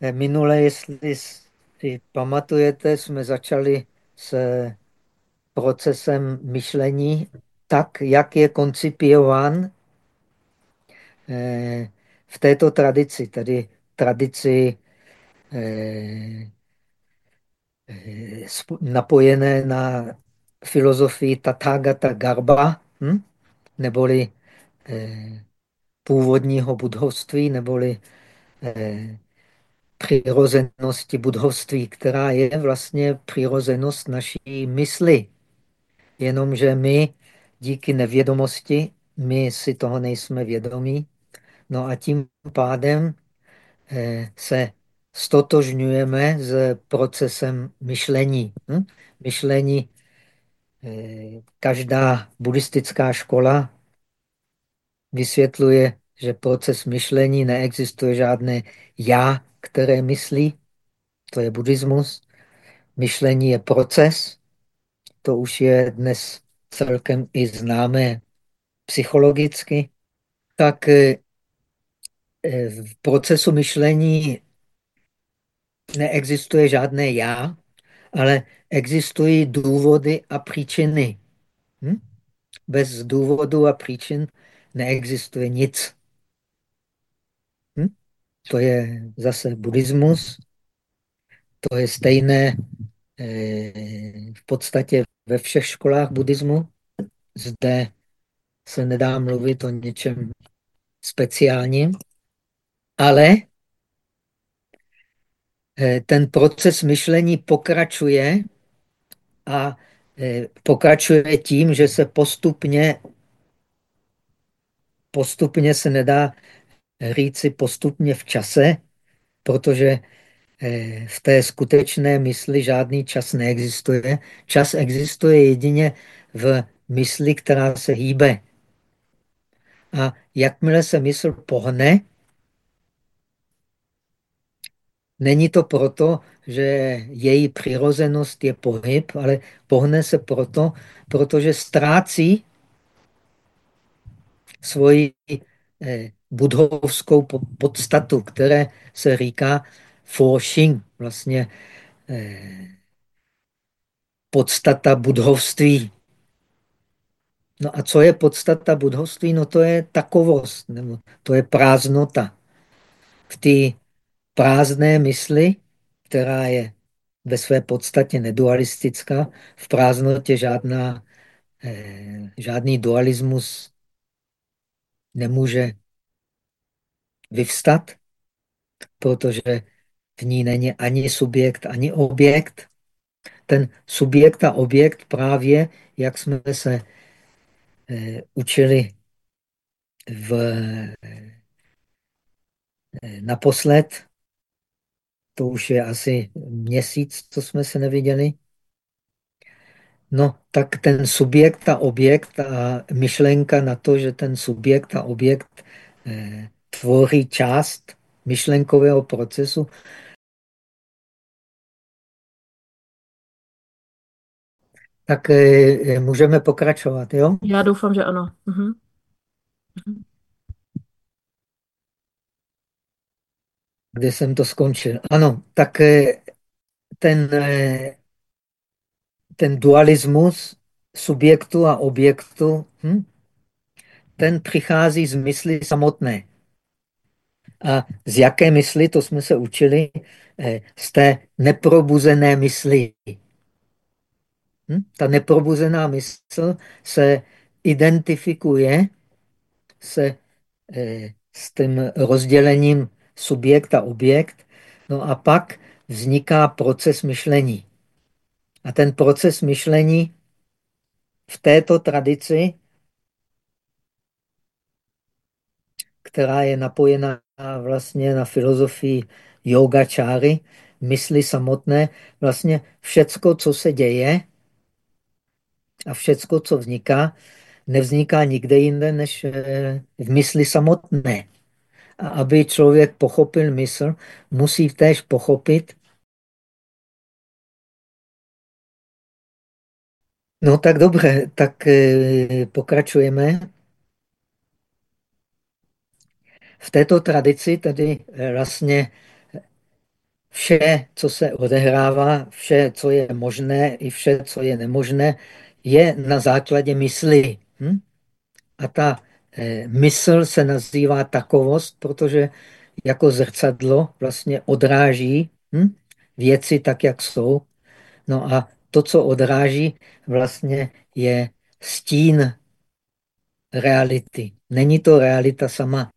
Eh, minule, jestli si pamatujete, jsme začali s procesem myšlení tak, jak je koncipiován eh, v této tradici, tedy tradici eh, napojené na filozofii Tathagata Garba, hm? neboli původního budhovství, neboli přirozenosti budhovství, která je vlastně přirozenost naší mysli. Jenomže my díky nevědomosti, my si toho nejsme vědomí, no a tím pádem eh, se stotožňujeme s procesem myšlení. Hm? Myšlení, eh, každá buddhistická škola vysvětluje, že proces myšlení neexistuje žádné já, které myslí, to je buddhismus. Myšlení je proces, to už je dnes celkem i známé psychologicky. Tak eh, v procesu myšlení neexistuje žádné já, ale existují důvody a příčiny. Hm? Bez důvodu a příčin neexistuje nic. To je zase buddhismus. To je stejné eh, v podstatě ve všech školách buddhismu. Zde se nedá mluvit o něčem speciálním, ale eh, ten proces myšlení pokračuje a eh, pokračuje tím, že se postupně, postupně se nedá říci postupně v čase, protože eh, v té skutečné mysli žádný čas neexistuje. Čas existuje jedině v mysli, která se hýbe. A jakmile se mysl pohne, není to proto, že její přirozenost je pohyb, ale pohne se proto, protože ztrácí svoji eh, budhovskou podstatu, které se říká Foxing, vlastně eh, podstata budhovství. No a co je podstata budhovství? No to je takovost, nebo to je prázdnota. V té prázdné mysli, která je ve své podstatě nedualistická, v prázdnotě žádná, eh, žádný dualismus nemůže vyvstat, protože v ní není ani subjekt, ani objekt. Ten subjekt a objekt právě, jak jsme se eh, učili v, eh, naposled, to už je asi měsíc, co jsme se neviděli, no tak ten subjekt a objekt a myšlenka na to, že ten subjekt a objekt eh, tvoří část myšlenkového procesu, tak eh, můžeme pokračovat, jo? Já doufám, že ano. Mhm. Kde jsem to skončil? Ano, tak eh, ten, eh, ten dualismus subjektu a objektu, hm? ten přichází z mysli samotné. A z jaké mysli, to jsme se učili, eh, z té neprobuzené mysli. Hm? Ta neprobuzená mysl se identifikuje se, eh, s tím rozdělením subjekt a objekt, no a pak vzniká proces myšlení. A ten proces myšlení v této tradici, která je napojena vlastně na filozofii yogačáry, mysli samotné, vlastně všecko, co se děje a všecko, co vzniká, nevzniká nikde jinde, než eh, v mysli samotné. A aby člověk pochopil mysl, musí též pochopit, No tak dobře, tak eh, pokračujeme. V této tradici tedy vlastně vše, co se odehrává, vše, co je možné, i vše, co je nemožné, je na základě mysli. Hm? A ta eh, mysl se nazývá takovost, protože jako zrcadlo vlastně odráží hm? věci tak, jak jsou. No a to, co odráží, vlastně je stín reality. Není to realita sama.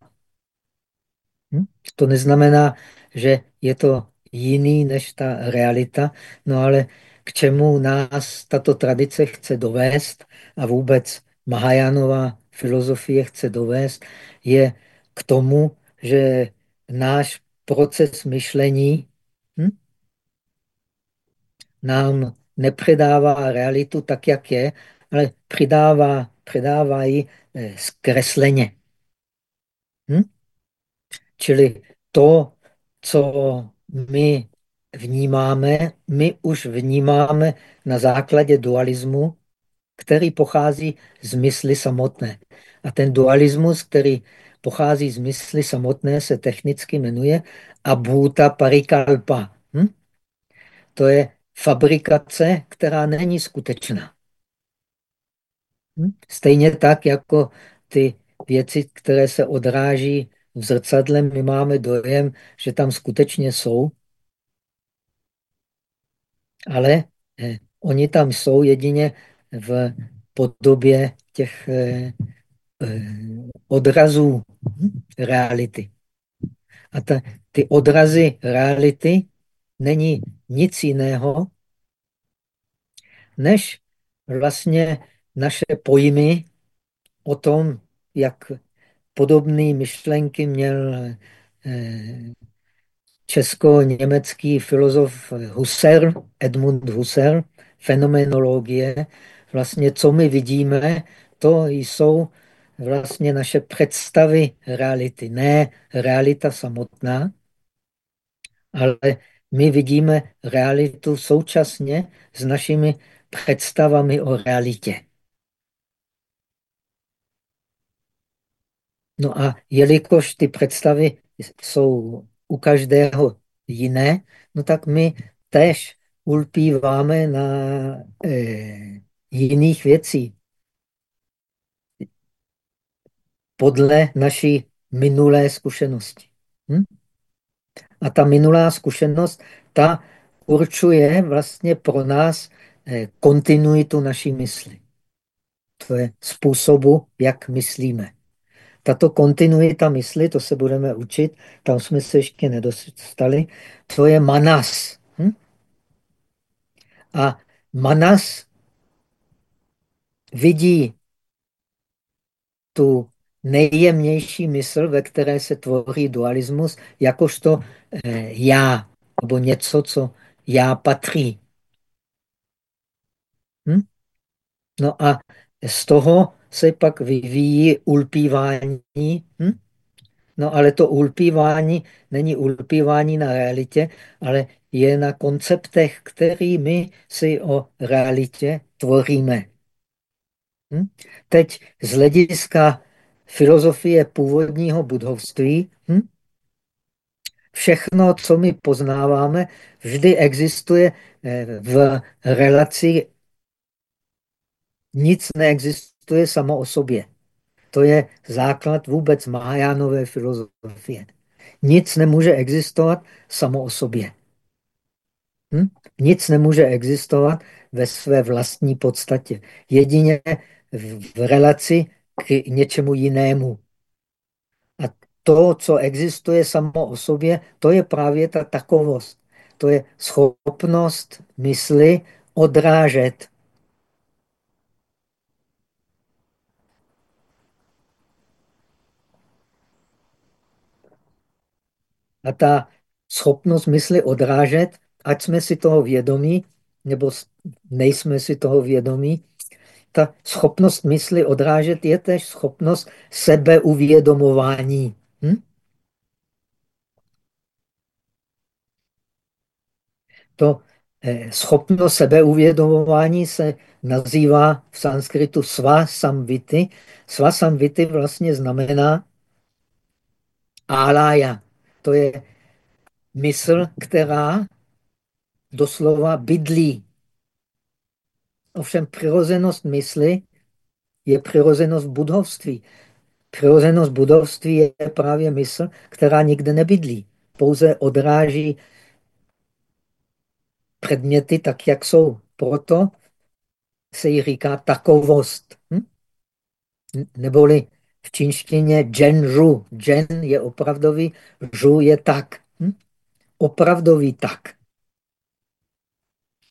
To neznamená, že je to jiný než ta realita, no ale k čemu nás tato tradice chce dovést a vůbec Mahajánová filozofie chce dovést, je k tomu, že náš proces myšlení hm, nám nepředává realitu tak, jak je, ale přidává, přidává ji eh, zkresleně. Hm? Čili to, co my vnímáme, my už vnímáme na základě dualismu, který pochází z mysli samotné. A ten dualismus, který pochází z mysli samotné, se technicky jmenuje abhuta parikalpa. Hm? To je fabrikace, která není skutečná. Hm? Stejně tak, jako ty věci, které se odráží v zrcadle, my máme dojem, že tam skutečně jsou, ale eh, oni tam jsou jedině v podobě těch eh, eh, odrazů reality. A ta, ty odrazy reality není nic jiného, než vlastně naše pojmy o tom, jak podobné myšlenky měl eh, česko-německý filozof Husserl, Edmund Husserl, fenomenologie. Vlastně, co my vidíme, to jsou vlastně naše představy reality, ne realita samotná, ale my vidíme realitu současně s našimi představami o realitě. No a jelikož ty představy jsou u každého jiné, no tak my tež ulpíváme na eh, jiných věcí. Podle naší minulé zkušenosti. Hm? A ta minulá zkušenost, ta určuje vlastně pro nás eh, kontinuitu naší mysli. To je způsobu, jak myslíme. Tato kontinuita mysli, to se budeme učit, tam jsme se ještě nedostali, to je manas. Hm? A manas vidí tu nejjemnější mysl, ve které se tvoří dualismus, jakožto eh, já, nebo něco, co já patří. Hm? No a z toho se pak vyvíjí ulpívání. Hm? No ale to ulpívání není ulpívání na realitě, ale je na konceptech, kterými si o realitě tvoříme. Hm? Teď z hlediska filozofie původního budovství, hm? všechno, co my poznáváme, vždy existuje eh, v relaci, nic neexistuje samo o sobě. To je základ vůbec Mahajánové filozofie. Nic nemůže existovat samo o sobě. Hm? Nic nemůže existovat ve své vlastní podstatě. Jedině v relaci k něčemu jinému. A to, co existuje samo o sobě, to je právě ta takovost. To je schopnost mysli odrážet A ta schopnost mysli odrážet, ať jsme si toho vědomí, nebo nejsme si toho vědomí, ta schopnost mysli odrážet je tež schopnost sebeuvědomování. Hm? To eh, schopnost sebeuvědomování se nazývá v sanskritu svasamvity. Svasamvity vlastně znamená alaya. To je mysl, která doslova bydlí. Ovšem přirozenost mysli je přirozenost budovství. Přirozenost budovství je právě mysl, která nikde nebydlí. Pouze odráží předměty tak, jak jsou. Proto se jí říká takovost. Hm? Neboli v čínštině Jen Zhu. Jen je opravdový, Zhu je tak. Hm? Opravdový tak.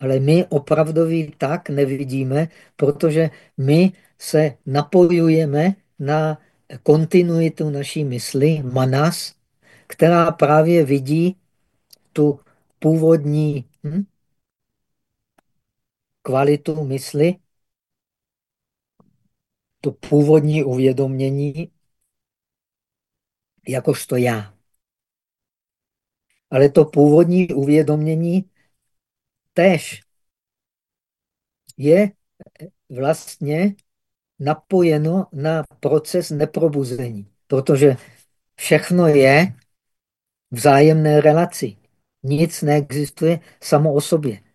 Ale my opravdový tak nevidíme, protože my se napojujeme na kontinuitu naší mysli, manas, která právě vidí tu původní hm, kvalitu mysli, to původní uvědomění, jakožto já. Ale to původní uvědomění tež je vlastně napojeno na proces neprobuzení, protože všechno je vzájemné relaci. Nic neexistuje samo o sobě.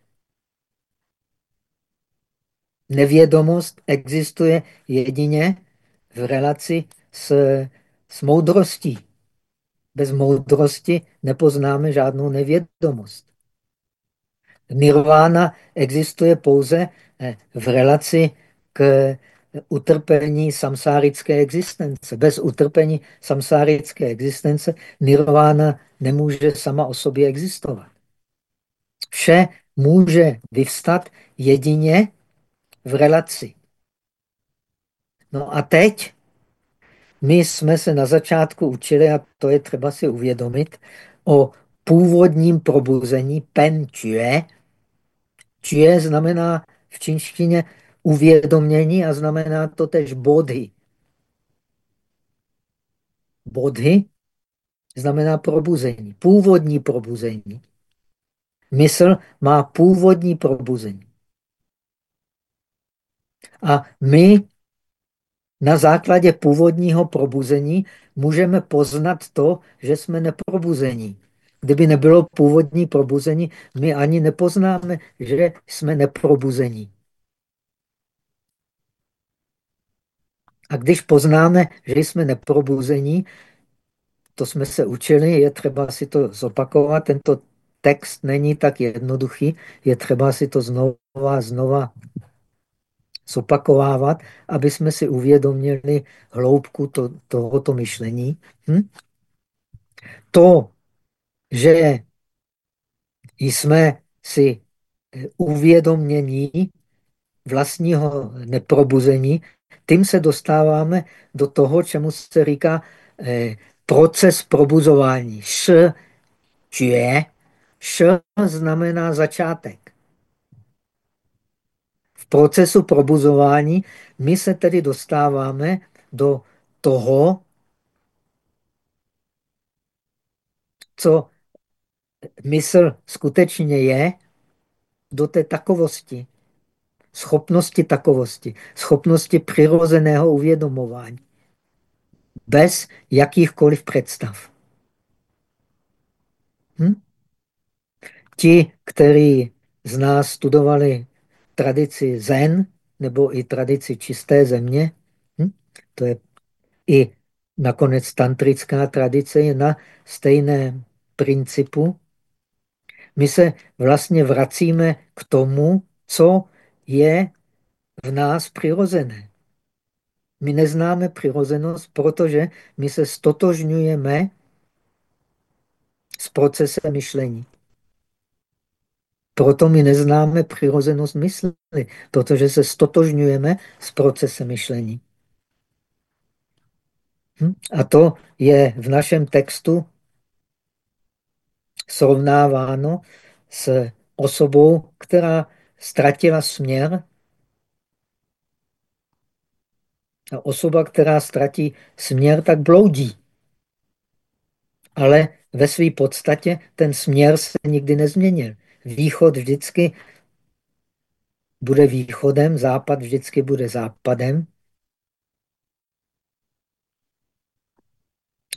Nevědomost existuje jedině v relaci s, s moudrostí. Bez moudrosti nepoznáme žádnou nevědomost. Nirvana existuje pouze eh, v relaci k utrpení samsárické existence. Bez utrpení samsárické existence nirvana nemůže sama o sobě existovat. Vše může vyvstat jedině v relaci. No a teď my jsme se na začátku učili, a to je třeba si uvědomit, o původním probuzení pen čue. Čue znamená v čínštině uvědomění a znamená to tež bodhy. Bodhy znamená probuzení, původní probuzení. Mysl má původní probuzení. A my na základě původního probuzení můžeme poznat to, že jsme neprobuzení. Kdyby nebylo původní probuzení, my ani nepoznáme, že jsme neprobuzení. A když poznáme, že jsme neprobuzení, to jsme se učili, je třeba si to zopakovat. Tento text není tak jednoduchý, je třeba si to znova, znova zopakovávat, aby jsme si uvědomili hloubku to, tohoto myšlení. Hm? To, že jsme si uvědomění vlastního neprobuzení, tím se dostáváme do toho, čemu se říká eh, proces probuzování. Š, čuje, š znamená začátek. Procesu probuzování my se tedy dostáváme do toho, co mysl skutečně je, do té takovosti schopnosti takovosti, schopnosti přirozeného uvědomování, bez jakýchkoliv představ. Hm? Ti, kteří z nás studovali tradici Zen nebo i tradici čisté země, hm? to je i nakonec tantrická tradice, je na stejném principu. My se vlastně vracíme k tomu, co je v nás přirozené. My neznáme přirozenost, protože my se stotožňujeme s procesem myšlení. Proto my neznáme přirozenost mysli, protože se stotožňujeme s procesem myšlení. Hm? A to je v našem textu srovnáváno s osobou, která ztratila směr. A osoba, která ztratí směr, tak bloudí. Ale ve své podstatě ten směr se nikdy nezměnil. Východ vždycky bude východem, západ vždycky bude západem.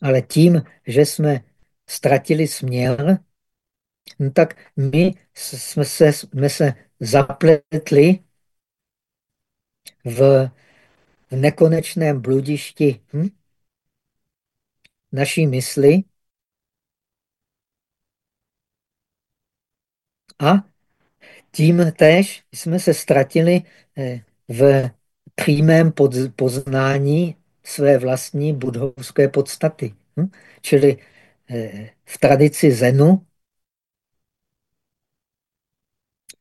Ale tím, že jsme ztratili směr, no tak my jsme se, jsme se zapletli v, v nekonečném bludišti hm? naší mysli a tím též jsme se ztratili eh, v přímém poznání své vlastní budhovské podstaty. Hm? Čili eh, v tradici Zenu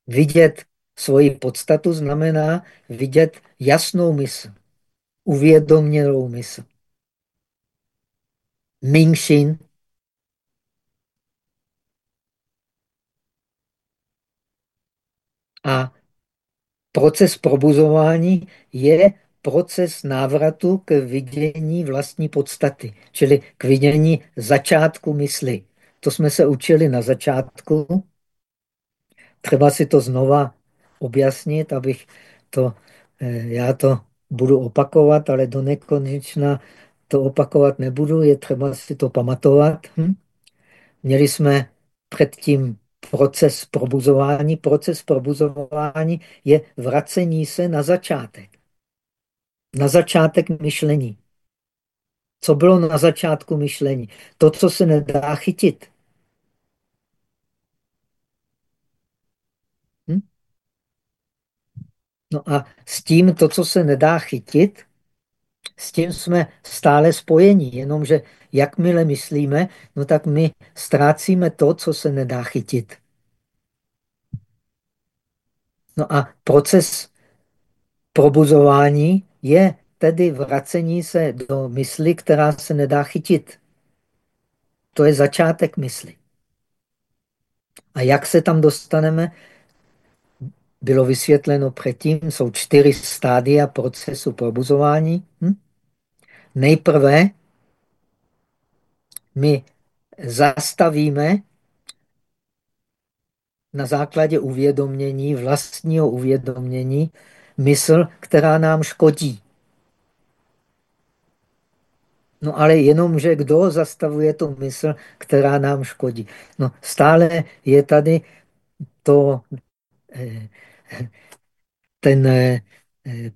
vidět svoji podstatu znamená vidět jasnou mysl, uvědomělou mysl. Mingxin a proces probuzování je proces návratu k vidění vlastní podstaty, čili k vidění začátku mysli. To jsme se učili na začátku. Třeba si to znova objasnit, abych to, eh, já to budu opakovat, ale do nekonečna to opakovat nebudu, je třeba si to pamatovat. Hm? Měli jsme předtím proces probuzování. Proces probuzování je vracení se na začátek. Na začátek myšlení. Co bylo na začátku myšlení? To, co se nedá chytit. Hm? No a s tím, to, co se nedá chytit, s tím jsme stále spojení, jenomže jakmile myslíme, no tak my ztrácíme to, co se nedá chytit. No a proces probuzování je tedy vracení se do mysli, která se nedá chytit. To je začátek mysli. A jak se tam dostaneme? Bylo vysvětleno předtím, jsou čtyři stádia procesu probuzování. Hm? Nejprve my zastavíme na základě uvědomění, vlastního uvědomění, mysl, která nám škodí. No ale jenom, že kdo zastavuje tu mysl, která nám škodí. No stále je tady to, eh, ten eh,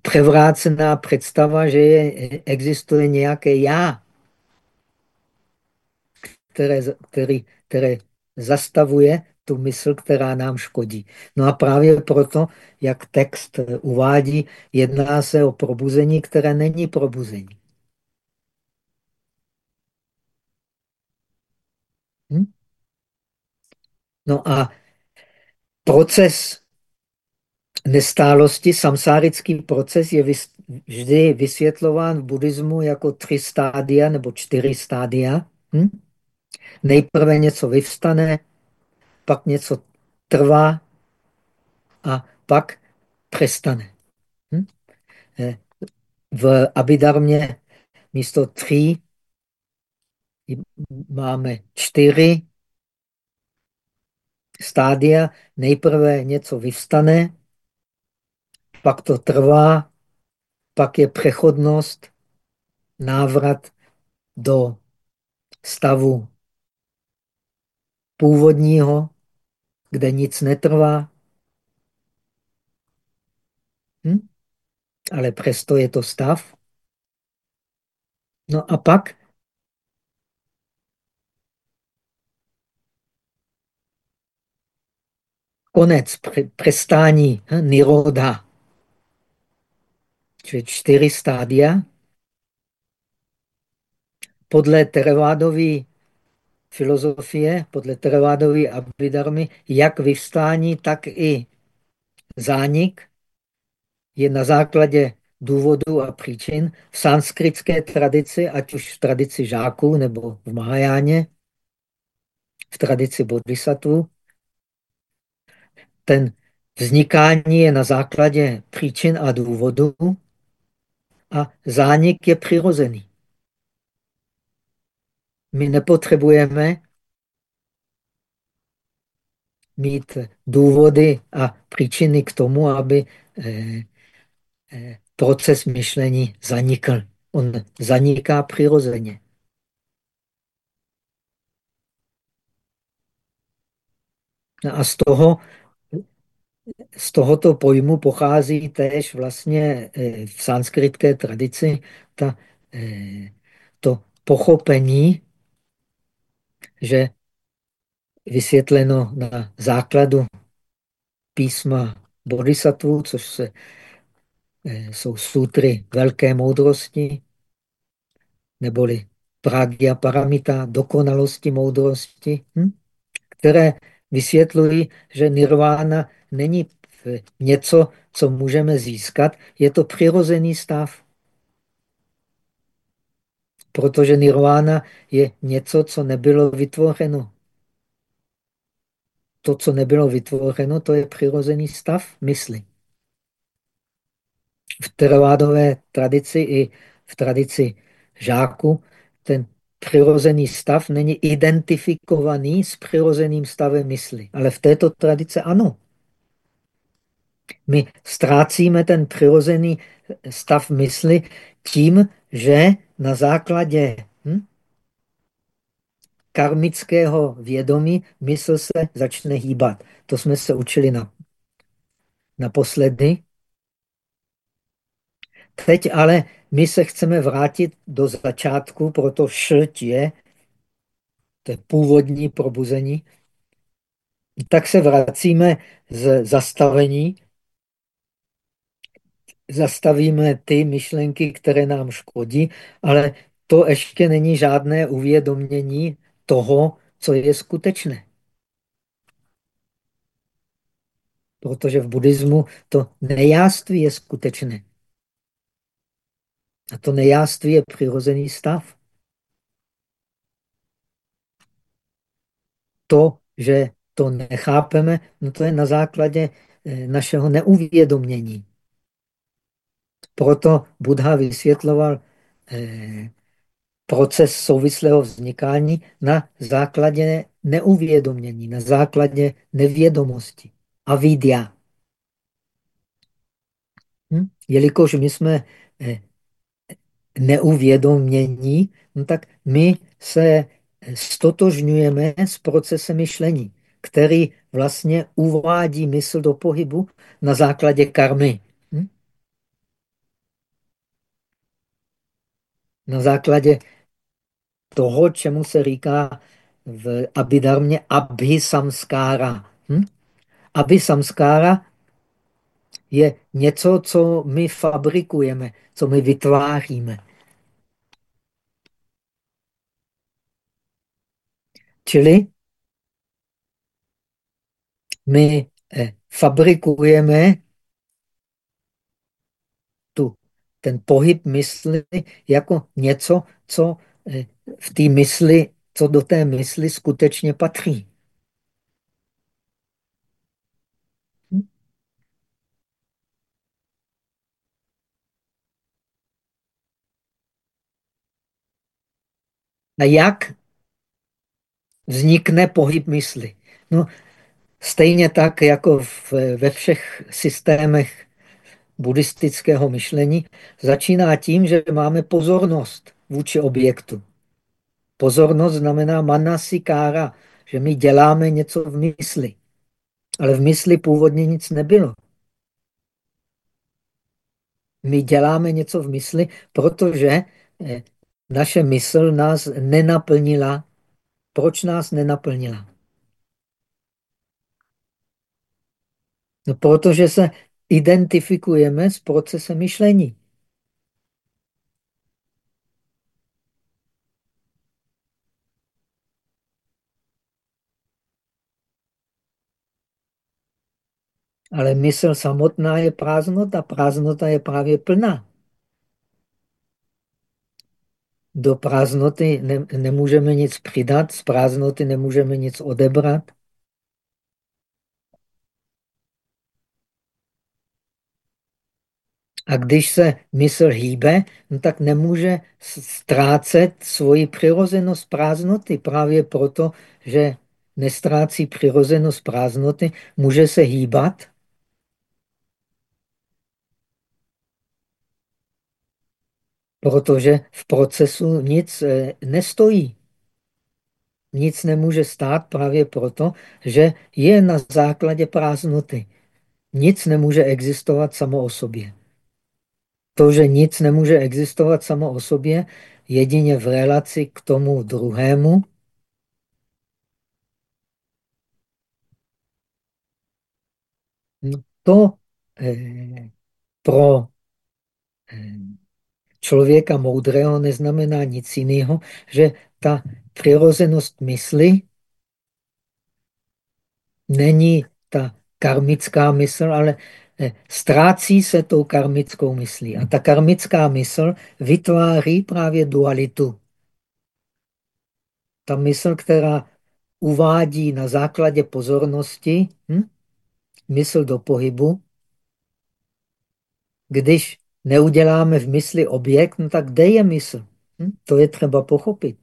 převrácená představa, že je, existuje nějaké já, které, který, které zastavuje tu mysl, která nám škodí. No a právě proto, jak text uvádí, jedná se o probuzení, které není probuzení. Hm? No a proces nestálosti, samsárický proces je vždy vysvětlován v buddhismu jako tři stádia nebo čtyři stádia. Hm? Nejprve něco vyvstane, pak něco trvá a pak přestane. Hm? Eh, v Abidarmě místo tří máme čtyři stádia. Nejprve něco vyvstane, pak to trvá, pak je přechodnost, návrat do stavu původního, kde nic netrvá. Hm? Ale přesto je to stav. No a pak konec, přestání, hm? niroda. Čili čtyři stádia. Podle Terevádové filozofie, podle Terevádové abidarmy, jak vyvstání, tak i zánik je na základě důvodů a příčin v sanskritské tradici, ať už v tradici žáků nebo v Mahajáně, v tradici bodhisattva. Ten vznikání je na základě příčin a důvodů a zánik je přirozený. My nepotřebujeme mít důvody a příčiny k tomu, aby eh, eh, proces myšlení zanikl. On zaniká přirozeně. No a z toho, z tohoto pojmu pochází též vlastně eh, v sanskritské tradici ta, eh, to pochopení, že vysvětleno na základu písma bodhisattva, což se, eh, jsou sutry velké moudrosti, neboli pragya paramita, dokonalosti moudrosti, hm? které vysvětlují, že nirvána není něco, co můžeme získat, je to přirozený stav. Protože nirvána je něco, co nebylo vytvořeno. To, co nebylo vytvořeno, to je přirozený stav mysli. V teravádové tradici i v tradici žáku ten přirozený stav není identifikovaný s přirozeným stavem mysli. Ale v této tradice ano. My ztrácíme ten přirozený stav mysli tím, že na základě hm, karmického vědomí mysl se začne hýbat. To jsme se učili na, naposledy. Teď ale my se chceme vrátit do začátku, proto šrt je, to je původní probuzení, tak se vracíme z zastavení, zastavíme ty myšlenky, které nám škodí, ale to ještě není žádné uvědomění toho, co je skutečné. Protože v buddhismu to nejáství je skutečné. A to nejáství je přirozený stav. To, že to nechápeme, no to je na základě eh, našeho neuvědomění. Proto Buddha vysvětloval eh, proces souvislého vznikání na základě neuvědomění, na základě nevědomosti. Avidya. Hm? Jelikož my jsme eh, neuvědomění, no tak my se stotožňujeme s procesem myšlení, který vlastně uvádí mysl do pohybu na základě karmy. Na základě toho, čemu se říká v abidarmě abhisamskára. Hm? Abhisamskára je něco, co my fabrikujeme, co my vytváříme. Čili my eh, fabrikujeme tu, ten pohyb mysli jako něco, co eh, v té mysli, co do té mysli skutečně patří. A jak vznikne pohyb mysli? No, stejně tak, jako v, ve všech systémech buddhistického myšlení, začíná tím, že máme pozornost vůči objektu. Pozornost znamená manasikára, že my děláme něco v mysli. Ale v mysli původně nic nebylo. My děláme něco v mysli, protože eh, naše mysl nás nenaplnila. Proč nás nenaplnila? No, protože se identifikujeme s procesem myšlení. Ale mysl samotná je prázdnota. Prázdnota je právě plná. Do prázdnoty ne, nemůžeme nic přidat, z prázdnoty nemůžeme nic odebrat. A když se mysl hýbe, no tak nemůže ztrácet svoji přirozenost prázdnoty. Právě proto, že nestrácí přirozenost prázdnoty, může se hýbat. Protože v procesu nic eh, nestojí. nic nemůže stát právě proto, že je na základě prázdnoty. Nic nemůže existovat samo o sobě. To, že nic nemůže existovat samo o sobě, jedině v relaci k tomu druhému, no to eh, pro eh, člověka moudrého neznamená nic jiného, že ta přirozenost mysli není ta karmická mysl, ale ztrácí se tou karmickou myslí. A ta karmická mysl vytváří právě dualitu. Ta mysl, která uvádí na základě pozornosti hm, mysl do pohybu, když neuděláme v mysli objekt, no tak kde je mysl? Hm? To je třeba pochopit.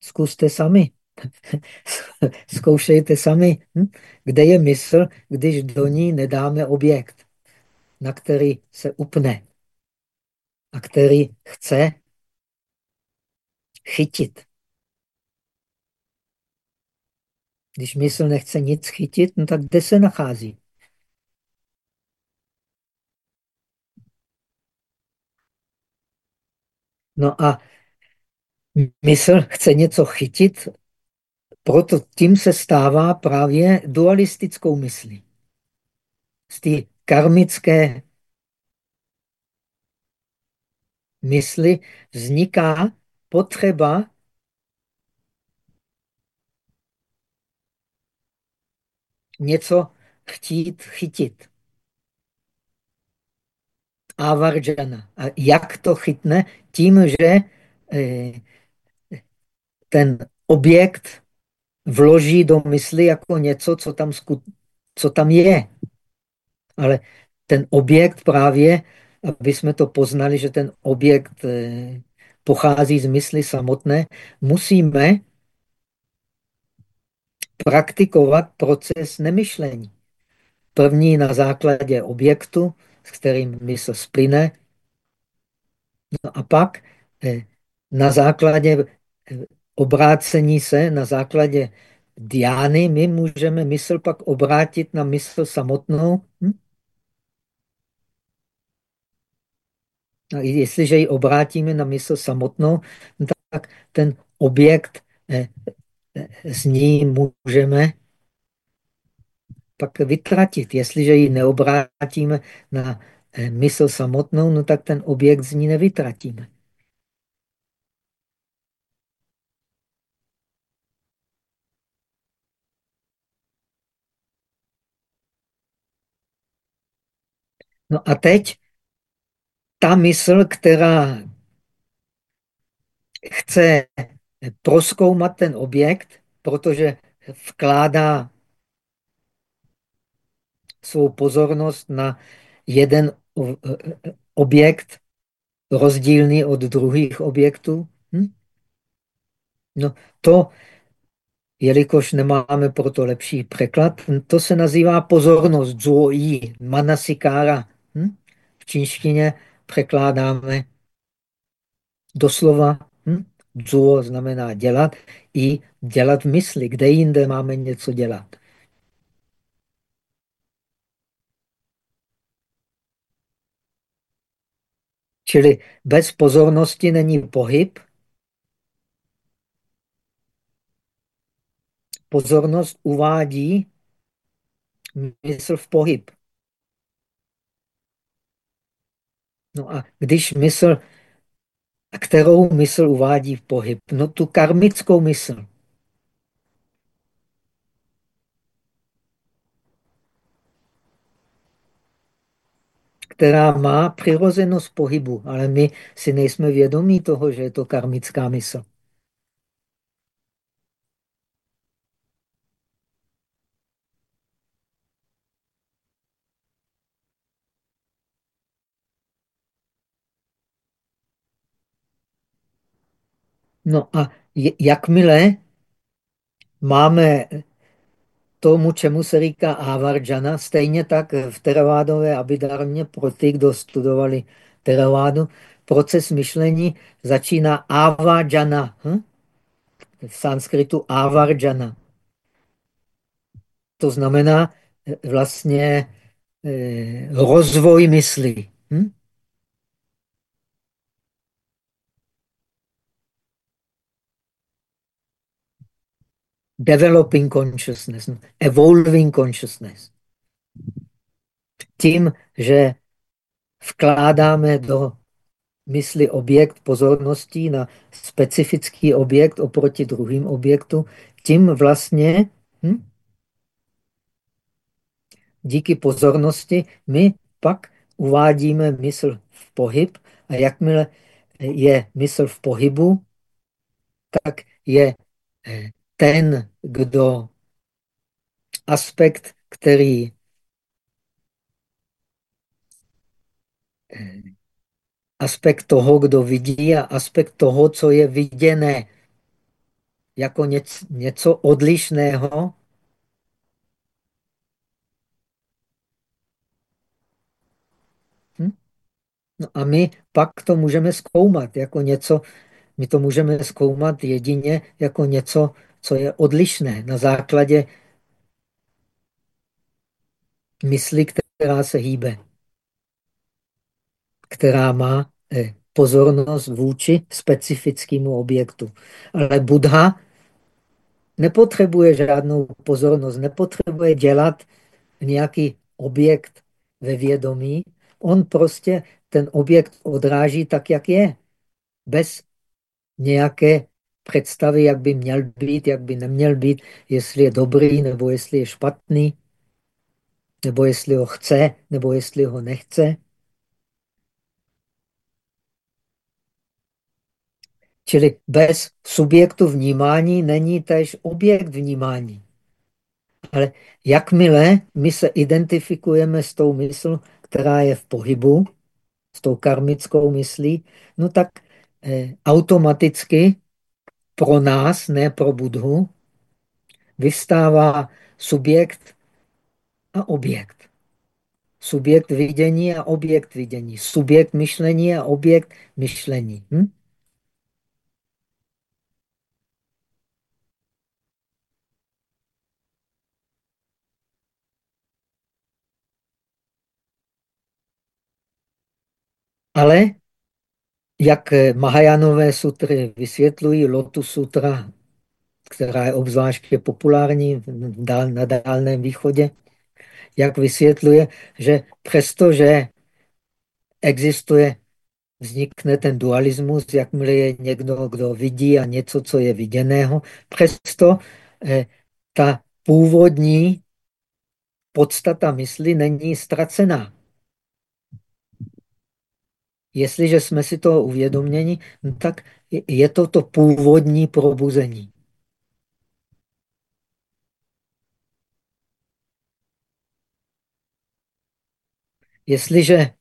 Zkuste sami. Zkoušejte sami, hm? kde je mysl, když do ní nedáme objekt, na který se upne a který chce chytit. Když mysl nechce nic chytit, no tak kde se nachází? No a mysl chce něco chytit, proto tím se stává právě dualistickou myslí. Z té karmické mysli vzniká potřeba něco chtít chytit. Avarjana. A jak to chytne? Tím, že eh, ten objekt vloží do mysli jako něco, co tam, co tam je. Ale ten objekt právě, aby jsme to poznali, že ten objekt eh, pochází z mysli samotné, musíme praktikovat proces nemyšlení. První na základě objektu, s kterým mysl splyne, no a pak eh, na základě eh, obrácení se, na základě diány, my můžeme mysl pak obrátit na mysl samotnou. Hm? A jestliže ji obrátíme na mysl samotnou, tak ten objekt eh, z ní můžeme pak vytratit. Jestliže ji neobrátíme na eh, mysl samotnou, no tak ten objekt z ní nevytratíme. No a teď ta mysl, která chce proskoumat ten objekt, protože vkládá svou pozornost na jeden objekt rozdílný od druhých objektů. Hm? No to, jelikož nemáme proto lepší překlad, to se nazývá pozornost, zhuoyi, manasikára. Hm? V čínštině překládáme doslova hm? Zuo znamená dělat i dělat v mysli. Kde jinde máme něco dělat? Čili bez pozornosti není pohyb. Pozornost uvádí mysl v pohyb. No a když mysl, kterou mysl uvádí v pohyb? No tu karmickou mysl. která má přirozenost pohybu, ale my si nejsme vědomí toho, že je to karmická mysl. No a jakmile máme tomu, čemu se říká Avarjana, stejně tak v teravádové abidarmě pro ty, kdo studovali teravádu, proces myšlení začíná avajana. Hm? V sanskritu avarjana. To znamená eh, vlastně eh, rozvoj mysli. Hm? Developing consciousness, evolving consciousness. Tím, že vkládáme do mysli objekt pozorností na specifický objekt oproti druhým objektům, tím vlastně hm, díky pozornosti my pak uvádíme mysl v pohyb a jakmile je mysl v pohybu, tak je eh, ten, kdo aspekt, který eh, aspekt toho, kdo vidí a aspekt toho, co je viděné jako něco, něco odlišného, hm? No a my pak to můžeme zkoumat jako něco, my to můžeme zkoumat jedině jako něco, co je odlišné na základě mysli, která se hýbe, která má eh, pozornost vůči specifickému objektu. Ale Buddha nepotřebuje žádnou pozornost, nepotřebuje dělat nějaký objekt ve vědomí. On prostě ten objekt odráží tak, jak je, bez nějaké představy, jak by měl být, jak by neměl být, jestli je dobrý, nebo jestli je špatný, nebo jestli ho chce, nebo jestli ho nechce. Čili bez subjektu vnímání není tež objekt vnímání. Ale jakmile my se identifikujeme s tou myslí, která je v pohybu, s tou karmickou myslí, no tak eh, automaticky pro nás, ne pro Budhu, vystává subjekt a objekt. Subjekt vidění a objekt vidění. Subjekt myšlení a objekt myšlení. Hm? Ale jak Mahajánové sutry vysvětlují, Lotus sutra, která je obzvláště populární na Dálném východě, jak vysvětluje, že přestože existuje, vznikne ten dualismus, jakmile je někdo, kdo vidí a něco, co je viděného, přesto eh, ta původní podstata mysli není ztracená. Jestliže jsme si toho uvědoměni, no tak je to to původní probuzení. Jestliže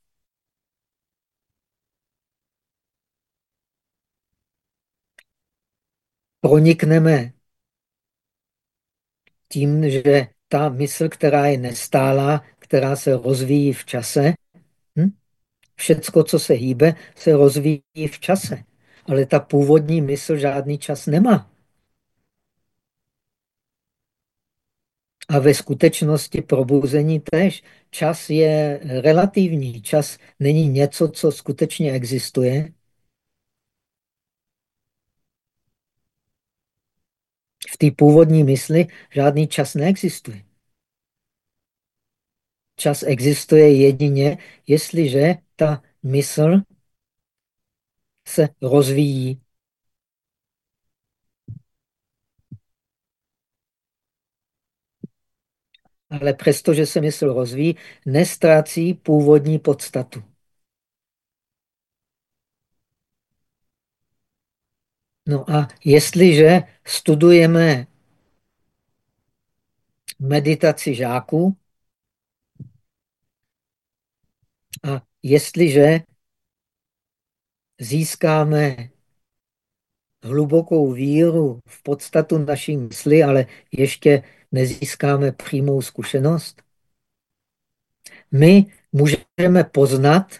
pronikneme tím, že ta mysl, která je nestálá, která se rozvíjí v čase? Všecko, co se hýbe, se rozvíjí v čase. Ale ta původní mysl žádný čas nemá. A ve skutečnosti probuzení tež. Čas je relativní. Čas není něco, co skutečně existuje. V té původní mysli žádný čas neexistuje. Čas existuje jedině, jestliže ta mysl se rozvíjí. Ale přestože se mysl rozvíjí, nestrácí původní podstatu. No a jestliže studujeme meditaci žáků a jestliže získáme hlubokou víru v podstatu naší mysli, ale ještě nezískáme přímou zkušenost, my můžeme poznat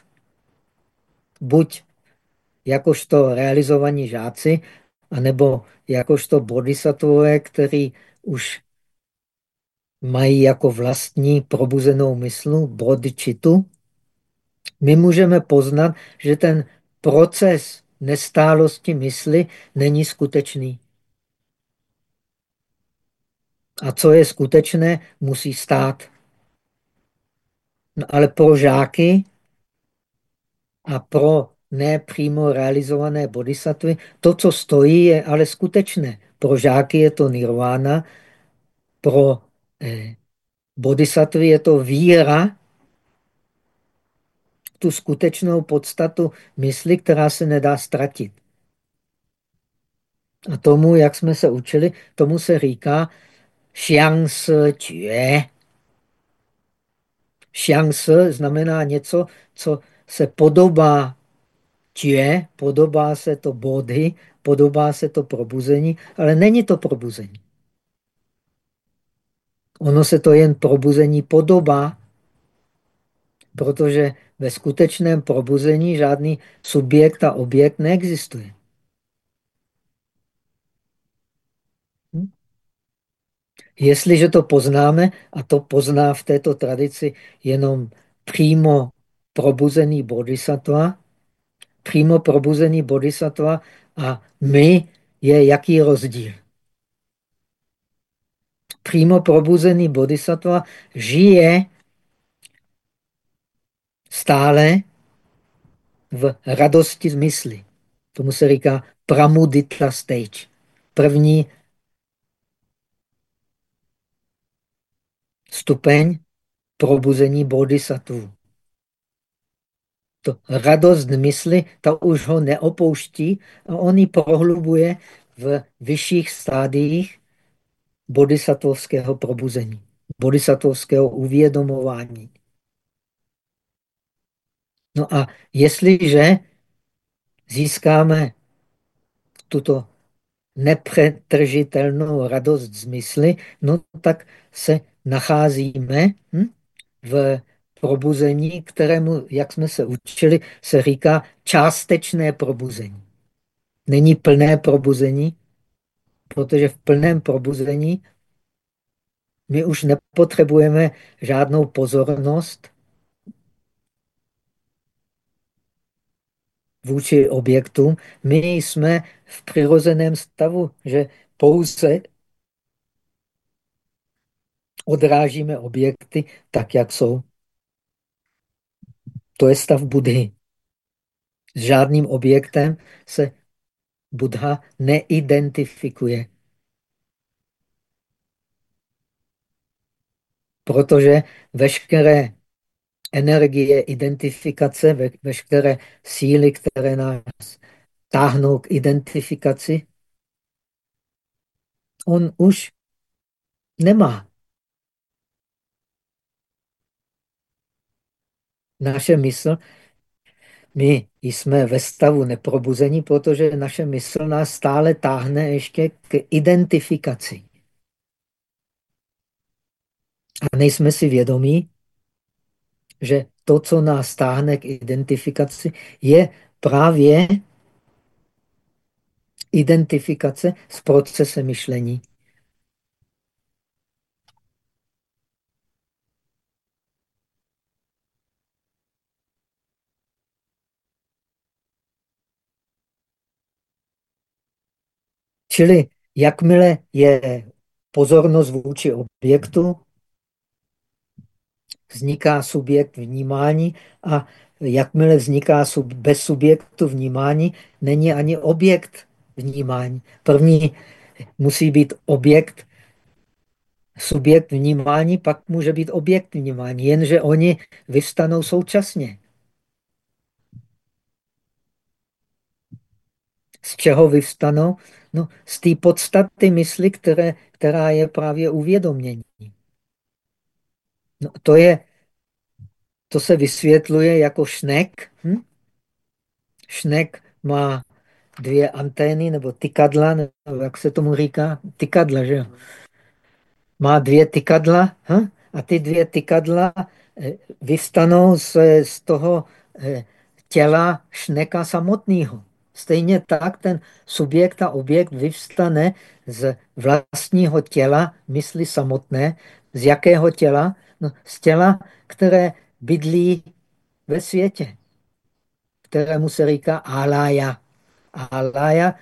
buď jakožto realizovaní žáci, anebo jakožto bodhisattvové, který už mají jako vlastní probuzenou myslu, bodhičitu, my můžeme poznat, že ten proces nestálosti mysli není skutečný. A co je skutečné, musí stát. No ale pro žáky a pro nepřímo realizované bodhisattvy, to, co stojí, je ale skutečné. Pro žáky je to nirvana, pro eh, bodhisattvy je to víra, tu skutečnou podstatu mysli, která se nedá ztratit. A tomu, jak jsme se učili, tomu se říká xiang se jue. Xiang se znamená něco, co se podobá jue, podobá se to bodhy, podobá se to probuzení, ale není to probuzení. Ono se to jen probuzení podobá, protože ve skutečném probuzení žádný subjekt a objekt neexistuje. Hm? Jestliže to poznáme, a to pozná v této tradici jenom přímo probuzený bodhisattva, přímo probuzený bodhisattva a my je jaký rozdíl? Přímo probuzený bodhisattva žije stále v radosti z mysli. Tomu se říká pramudita stage. První stupeň probuzení bodhisattva. To radost mysli, ta už ho neopouští a on ji prohlubuje v vyšších stádiích bodhisattvovského probuzení, bodhisattvovského uvědomování. No a jestliže získáme tuto nepřetržitelnou radost z mysli, no tak se nacházíme hm, v probuzení, kterému, jak jsme se učili, se říká částečné probuzení. Není plné probuzení, protože v plném probuzení my už nepotřebujeme žádnou pozornost vůči objektům. My jsme v přirozeném stavu, že pouze odrážíme objekty tak, jak jsou. To je stav Budhy. S žádným objektem se Buddha neidentifikuje. Protože veškeré energie identifikace, ve, veškeré síly, které nás táhnou k identifikaci, on už nemá. Naše mysl, my jsme ve stavu neprobuzení, protože naše mysl nás stále táhne ještě k identifikaci. A nejsme si vědomí, že to, co nás táhne k identifikaci, je právě identifikace s procesem myšlení. Čili jakmile je pozornost vůči objektu, vzniká subjekt vnímání a jakmile vzniká sub, bez subjektu vnímání, není ani objekt vnímání. První musí být objekt, subjekt vnímání, pak může být objekt vnímání, jenže oni vystanou současně. Z čeho vyvstanou? No, z té podstaty mysli, které, která je právě uvědomění. No, to, je, to se vysvětluje jako šnek. Hm? Šnek má dvě antény nebo tykadla, nebo jak se tomu říká? Tykadla, že jo? Má dvě tykadla hm? a ty dvě tykadla eh, vystanou z, z toho eh, těla šneka samotného. Stejně tak ten subjekt a objekt vyvstane z vlastního těla, mysli samotné. Z jakého těla? No, z těla, které bydlí ve světě, kterému se říká alaya. Alaya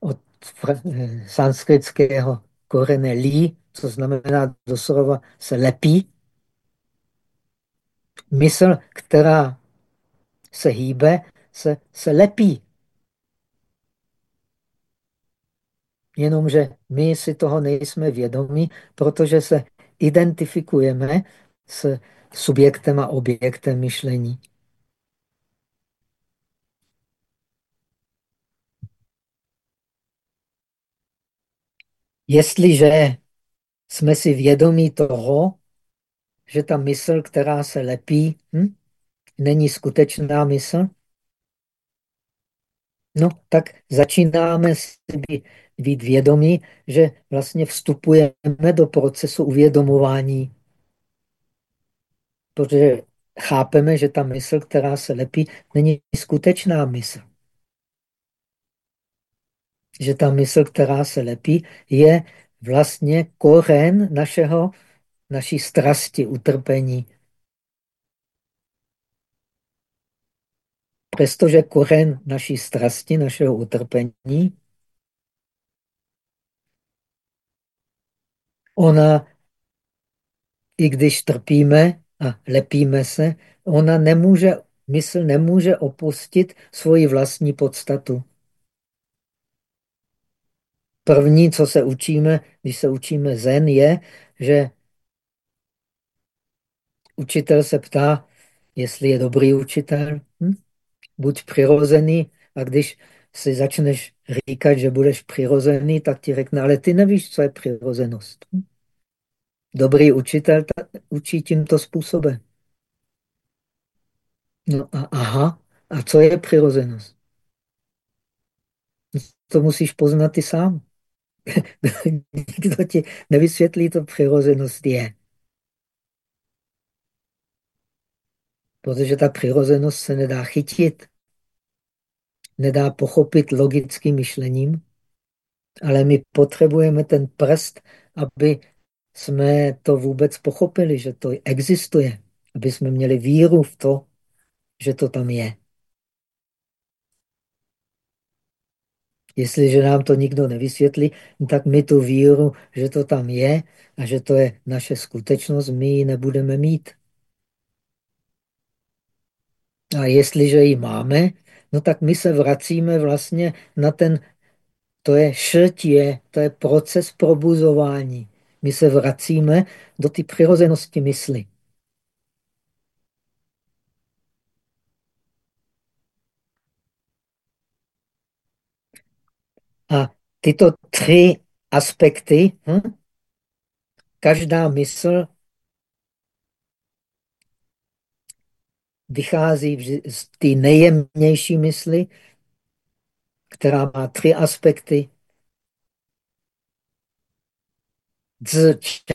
od sanskritského korene lí, co znamená doslova se lepí. Mysl, která se hýbe, se, se lepí. Jenomže my si toho nejsme vědomí, protože se identifikujeme s subjektem a objektem myšlení. Jestliže jsme si vědomí toho, že ta mysl, která se lepí, hm, není skutečná mysl, no tak začínáme si být, být vědomí, že vlastně vstupujeme do procesu uvědomování. Protože chápeme, že ta mysl, která se lepí, není skutečná mysl. Že ta mysl, která se lepí, je vlastně koren našeho, naší strasti, utrpení. Přestože koren naší strasti, našeho utrpení, ona, i když trpíme a lepíme se, ona nemůže, mysl nemůže opustit svoji vlastní podstatu. První, co se učíme, když se učíme zen, je, že učitel se ptá, jestli je dobrý učitel. Hm? Buď přirozený a když si začneš říkat, že budeš přirozený, tak ti řekne, ale ty nevíš, co je přirozenost. Dobrý učitel učí tímto způsobem. No a aha, a co je přirozenost? To musíš poznat ty sám. Nikdo ti nevysvětlí, to přirozenost je. Protože ta přirozenost se nedá chytit, nedá pochopit logickým myšlením, ale my potřebujeme ten prst, aby jsme to vůbec pochopili, že to existuje, aby jsme měli víru v to, že to tam je. Jestliže nám to nikdo nevysvětlí, tak my tu víru, že to tam je a že to je naše skutečnost, my ji nebudeme mít. A jestliže ji máme, no tak my se vracíme vlastně na ten, to je šrtě, to je proces probuzování. My se vracíme do ty přirozenosti mysli. A tyto tři aspekty, hm? každá mysl vychází z té nejjemnější mysli, která má tři aspekty.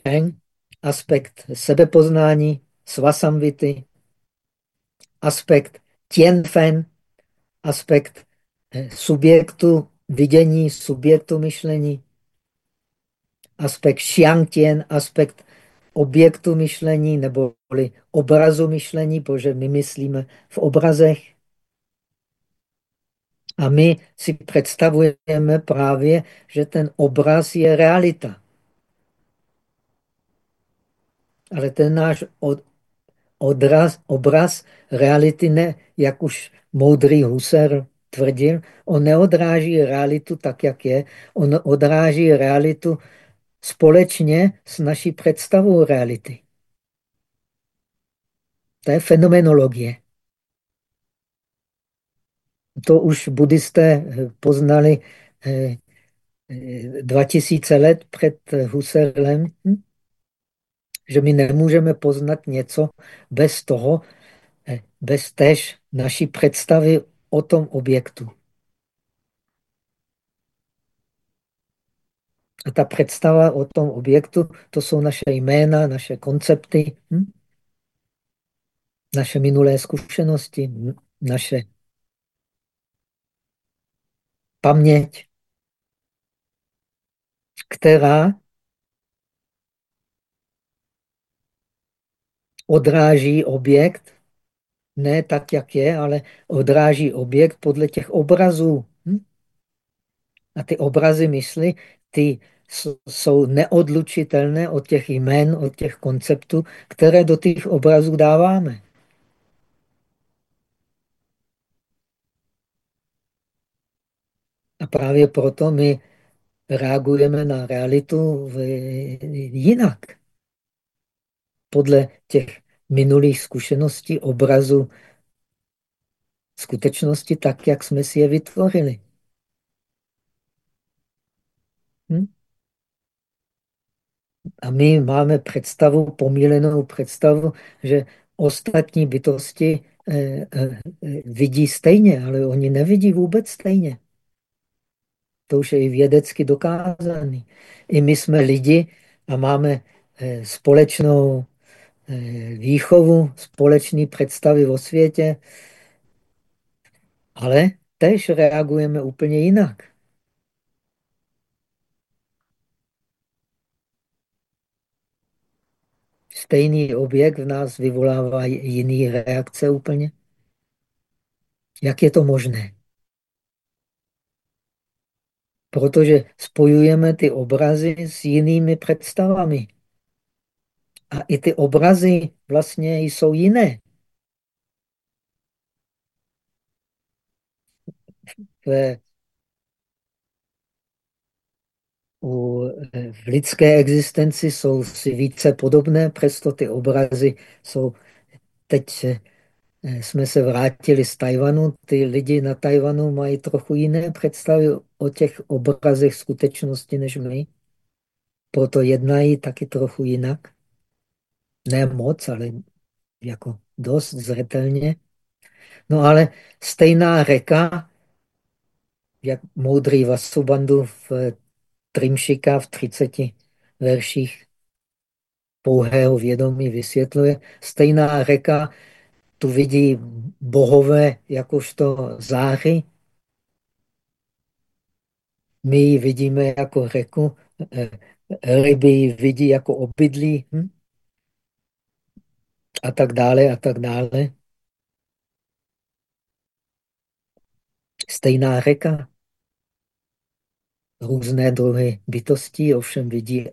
Cheng, aspekt sebepoznání, svasamvity, aspekt Tianfen, aspekt eh, subjektu vidění, subjektu myšlení, aspekt Xiangtian, aspekt objektu myšlení nebo obrazu myšlení, protože my myslíme v obrazech. A my si představujeme právě, že ten obraz je realita. Ale ten náš odraz, obraz reality ne, jak už moudrý Husser tvrdil, on neodráží realitu tak, jak je, on odráží realitu společně s naší představou reality. To je fenomenologie. To už buddhisté poznali 2000 eh, eh, let před Husserlem, hm? že my nemůžeme poznat něco bez toho, eh, bez též naší představy o tom objektu. A ta představa o tom objektu, to jsou naše jména, naše koncepty, hm? naše minulé zkušenosti, naše paměť, která odráží objekt, ne tak, jak je, ale odráží objekt podle těch obrazů. Hm? A ty obrazy mysli, ty jsou neodlučitelné od těch jmen, od těch konceptů, které do těch obrazů dáváme. A právě proto my reagujeme na realitu jinak. Podle těch minulých zkušeností, obrazu skutečnosti, tak, jak jsme si je vytvořili. Hm? A my máme představu, pomílenou představu, že ostatní bytosti eh, eh, vidí stejně, ale oni nevidí vůbec stejně. To už je i vědecky dokázaný. I my jsme lidi a máme eh, společnou výchovu, společné představy o světě, ale tež reagujeme úplně jinak. Stejný objekt v nás vyvolává jiný reakce úplně. Jak je to možné? Protože spojujeme ty obrazy s jinými představami. A i ty obrazy vlastně jsou jiné. V, u, v lidské existenci jsou si více podobné, přesto ty obrazy jsou teď Eh, jsme se vrátili z Tajvanu, ty lidi na Tajvanu mají trochu jiné představy o těch obrazech skutečnosti než my. Proto jednají taky trochu jinak. Ne moc, ale jako dost zřetelně. No ale stejná řeka, jak moudrý Vasubandhu v Trimšika v 30 verších pouhého vědomí vysvětluje, stejná řeka tu vidí bohové jakožto záři. My ji vidíme jako řeku, eh, ryby ji vidí jako obydlí hm? a tak dále a tak dále. Stejná řeka. Různé druhy bytostí ovšem vidí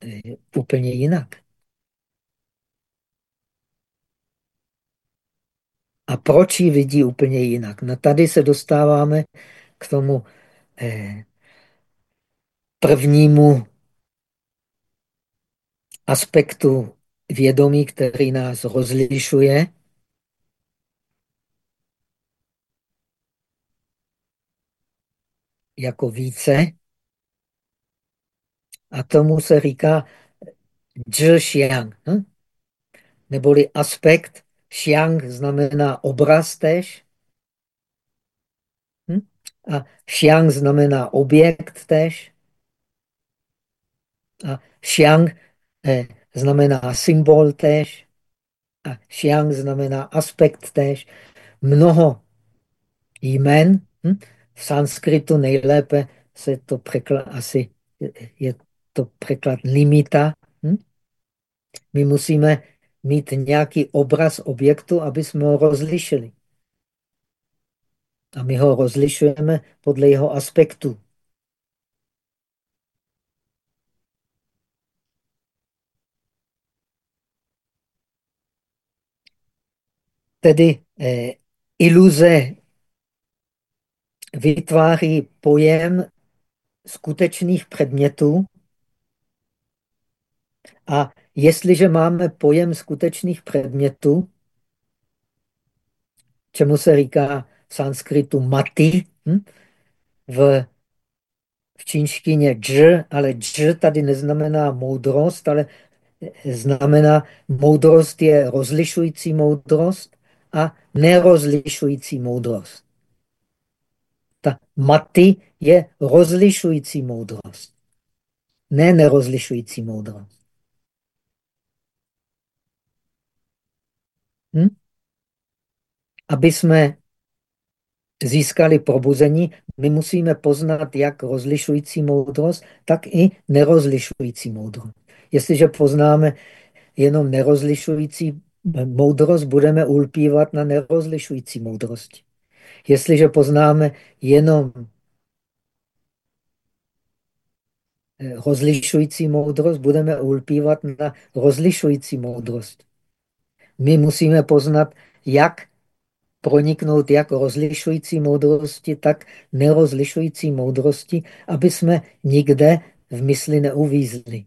eh, úplně jinak. A proč ji vidí úplně jinak? No tady se dostáváme k tomu eh, prvnímu aspektu vědomí, který nás rozlišuje. jako více. A tomu se říká Zhi hm? neboli aspekt Xiang znamená obraz tež. Hm? A Xiang znamená objekt tež. A Xiang eh, znamená symbol tež. A Xiang znamená aspekt tež. Mnoho jmen. Hm? V sanskritu nejlépe se to překlad asi je to překlad limita. Hm? My musíme mít nějaký obraz objektu, aby jsme ho rozlišili. A my ho rozlišujeme podle jeho aspektu. Tedy eh, iluze vytváří pojem skutečných předmětů a jestliže máme pojem skutečných předmětů, čemu se říká v sanskritu mati, hm? v, v čínštině dž, ale dž tady neznamená moudrost, ale znamená, moudrost je rozlišující moudrost a nerozlišující moudrost. Ta mati je rozlišující moudrost, ne nerozlišující moudrost. Hm? Aby jsme získali probuzení, My musíme poznat jak rozlišující moudrost, tak i nerozlišující moudrost. Jestliže poznáme jenom nerozlišující moudrost, budeme ulpívat na nerozlišující moudrosti. Jestliže poznáme jenom eh, rozlišující moudrost, budeme ulpívat na rozlišující moudrost. My musíme poznat, jak proniknout jak rozlišující moudrosti, tak nerozlišující moudrosti, aby jsme nikde v mysli neuvízli.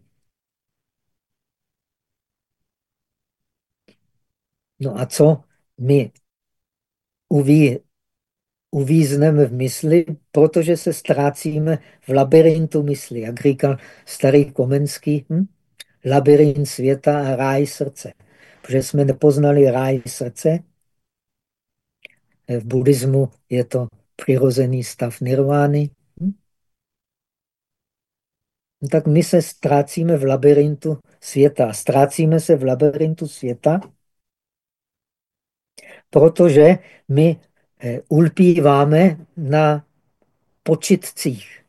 No a co my uví, uvízneme v mysli, protože se ztrácíme v labirintu mysli, jak říkal starý Komenský, hm? labirint světa a ráj srdce. Protože jsme nepoznali ráj srdce, v buddhismu je to přirozený stav nirvány. No tak my se ztrácíme v labirintu světa. Ztrácíme se v labirintu světa, protože my eh, ulpíváme na počitcích.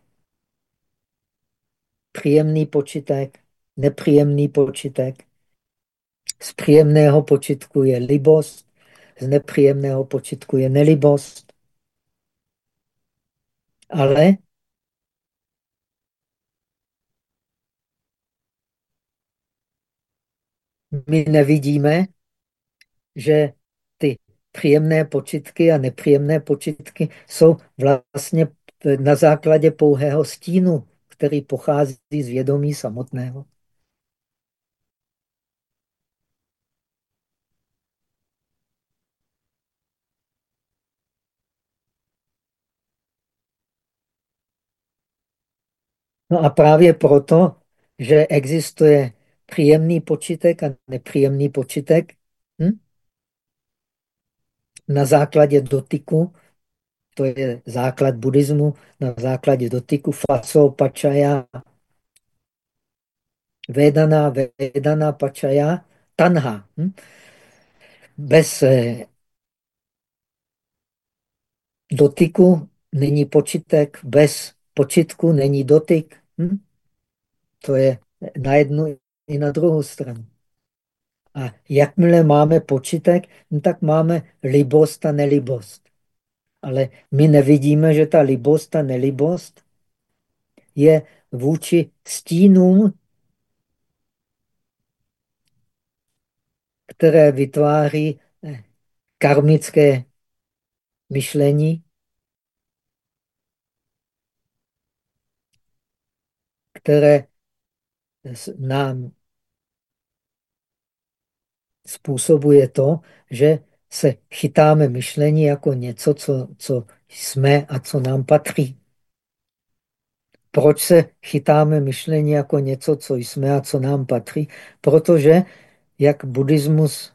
Příjemný počitek, nepříjemný počitek. Z příjemného počitku je libost, z nepříjemného počitku je nelibost. Ale my nevidíme, že ty příjemné počitky a nepříjemné počitky jsou vlastně na základě pouhého stínu, který pochází z vědomí samotného. No a právě proto, že existuje příjemný počitek a nepříjemný počitek, hm? na základě dotyku, to je základ buddhismu, na základě dotyku faso pačaya, vedana, vedana pačaya, tanha. Hm? Bez eh, dotyku není počitek, bez počitku není dotyk. Hm? To je na jednu i na druhou stranu. A jakmile máme počitek, no tak máme libost a nelibost. Ale my nevidíme, že ta libost a nelibost je vůči stínům, které vytváří eh, karmické myšlení, které nám způsobuje to, že se chytáme myšlení jako něco, co, co jsme a co nám patří. Proč se chytáme myšlení jako něco, co jsme a co nám patří? Protože, jak buddhismus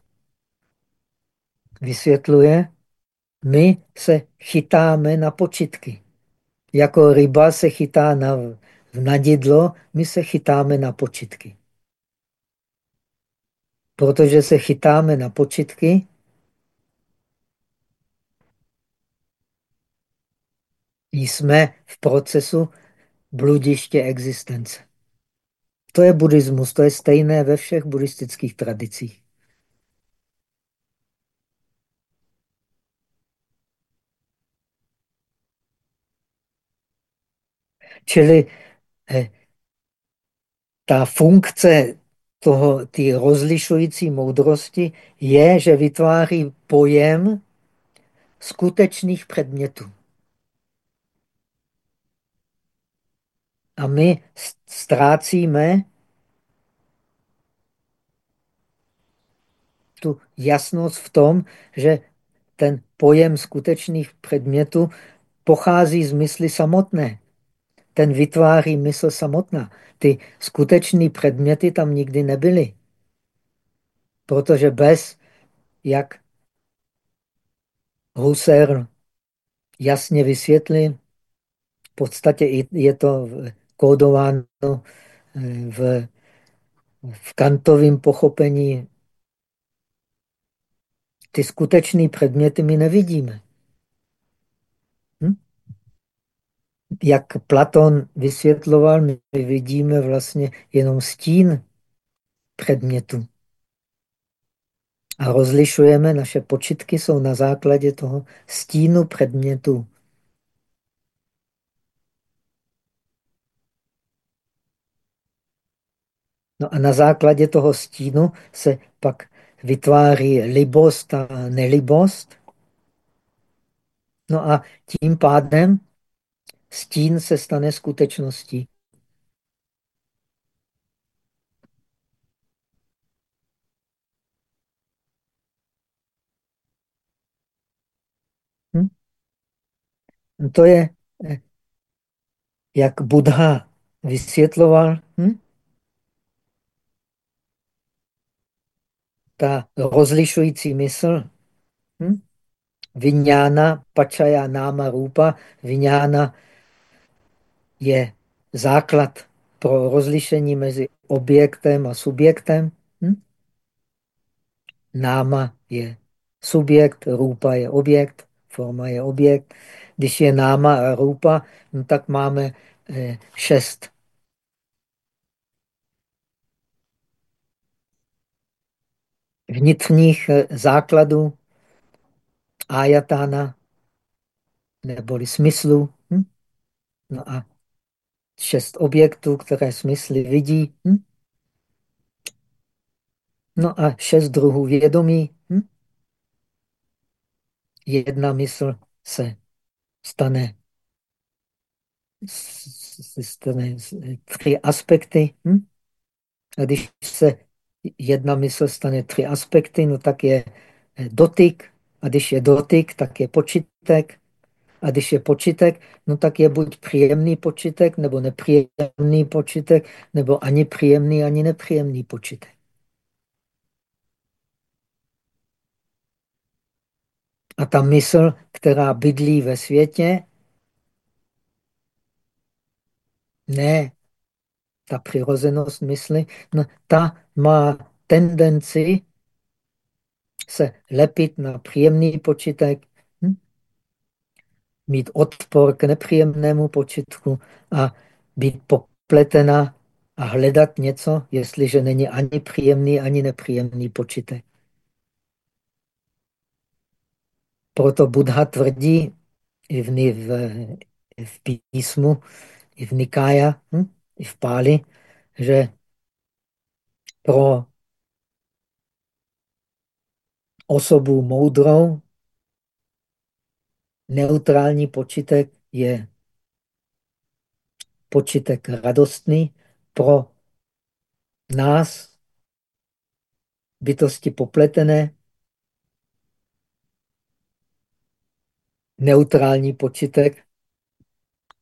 vysvětluje, my se chytáme na počitky. Jako ryba se chytá na v nadidlo, my se chytáme na počitky. Protože se chytáme na počitky, jsme v procesu bludiště existence. To je buddhismus, to je stejné ve všech buddhistických tradicích. Čili ta funkce toho, ty rozlišující moudrosti je, že vytváří pojem skutečných předmětů. A my ztrácíme tu jasnost v tom, že ten pojem skutečných předmětů pochází z mysli samotné. Ten vytváří mysl samotná. Ty skutečné předměty tam nikdy nebyly. Protože bez, jak Husserl jasně vysvětlil, v podstatě je to kódováno v, v kantovém pochopení. Ty skutečné předměty my nevidíme. Hm? Jak Platon vysvětloval, my vidíme vlastně jenom stín předmětu. A rozlišujeme, naše počitky jsou na základě toho stínu předmětu. No a na základě toho stínu se pak vytváří libost a nelibost. No a tím pádem stín se stane skutečností. Hm? To je, eh, jak Buddha vysvětloval, hm? ta rozlišující mysl, hm? Vinyána, pačaja, náma, rupa. Vinyána je základ pro rozlišení mezi objektem a subjektem. Hm? Náma je subjekt, rupa je objekt, forma je objekt. Když je náma a rupa, no tak máme eh, šest vnitřních eh, základů ajatána, neboli smyslu. Hm? No a šest objektů, které smysly vidí. Hm? No a šest druhů vědomí. Hm? Jedna mysl se stane, se stane tři aspekty. Hm? A když se jedna mysl stane tři aspekty, no tak je dotyk. A když je dotyk, tak je počítek. A když je počítek, no tak je buď příjemný počítek, nebo nepříjemný počítek, nebo ani příjemný, ani nepříjemný počítek. A ta mysl, která bydlí ve světě, ne, ta přirozenost mysli, no, ta má tendenci se lepit na příjemný počítek, hm? Mít odpor k nepříjemnému počitku a být popletena a hledat něco, jestliže není ani příjemný, ani nepříjemný počítek. Proto Buddha tvrdí i v, v, v písmu, i v Nikája, hm? i v Páli, že pro osobu moudrou neutrální počítek je počítek radostný. Pro nás, bytosti popletené, neutrální počítek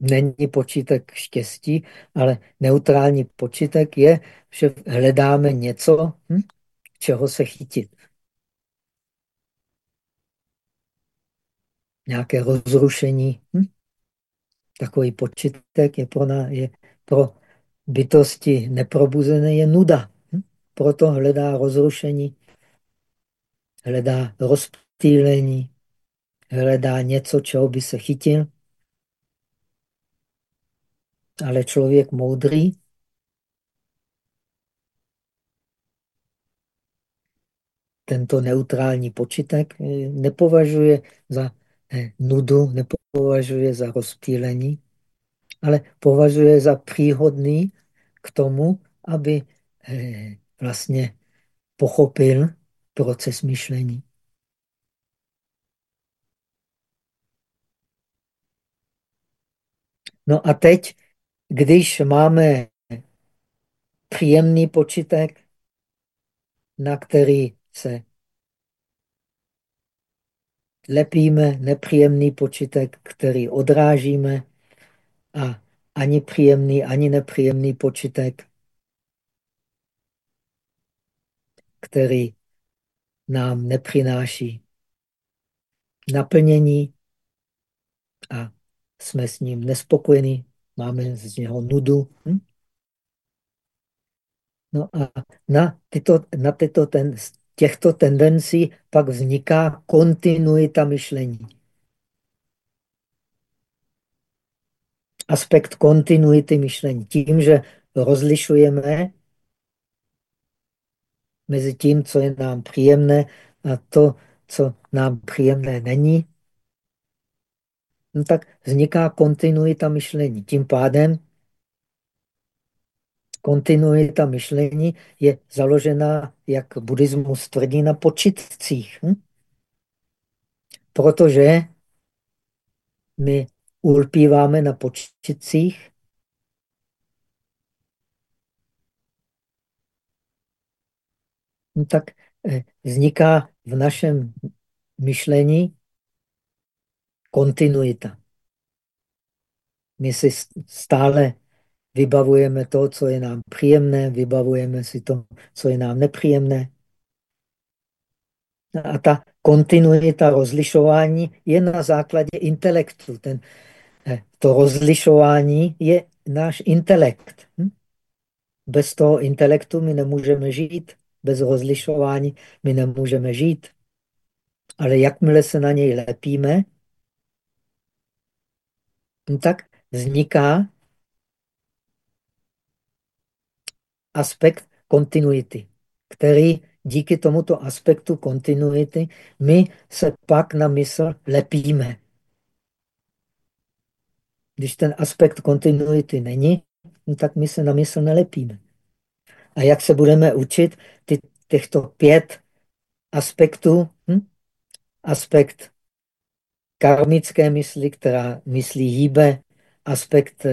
není počítek štěstí, ale neutrální počítek je, že hledáme něco, hm, čeho se chytit. Nějaké rozrušení. Hm? Takový počítek je pro, ná, je pro bytosti neprobuzené je nuda. Hm? Proto hledá rozrušení, hledá rozptýlení, hledá něco, čeho by se chytil. Ale člověk moudrý tento neutrální počítek eh, nepovažuje za nudu, nepovažuje za rozptýlení, ale považuje za příhodný k tomu, aby eh, vlastně pochopil proces myšlení. No a teď když máme příjemný počítek, na který se lepíme, nepříjemný počítek, který odrážíme a ani příjemný, ani nepříjemný počítek, který nám nepřináší naplnění a jsme s ním nespokojení, máme z něho nudu. Hm? No a na, tyto, na tyto ten, těchto tendencí pak vzniká kontinuita myšlení. aspekt kontinuity myšlení. Tím, že rozlišujeme mezi tím, co je nám příjemné a to, co nám příjemné není, no tak vzniká kontinuita myšlení. Tím pádem kontinuita myšlení je založená, jak buddhismus tvrdí, na počitcích. Hm? Protože my ulpíváme na počitcích, no tak eh, vzniká v našem myšlení kontinuita. My si stále vybavujeme to, co je nám příjemné, vybavujeme si to, co je nám nepříjemné. A ta kontinuita rozlišování je na základě intelektu. Ten, eh, to rozlišování je náš intelekt. Hm? Bez toho intelektu my nemůžeme žít. Bez rozlišování my nemůžeme žít. Ale jakmile se na něj lepíme, no tak vzniká aspekt kontinuity, který díky tomuto aspektu kontinuity my se pak na mysl lepíme. Když ten aspekt kontinuity není, no tak my se na mysl nelepíme. A jak se budeme učit ty, těchto pět aspektů? Hm? Aspekt karmické mysli, která myslí hýbe, aspekt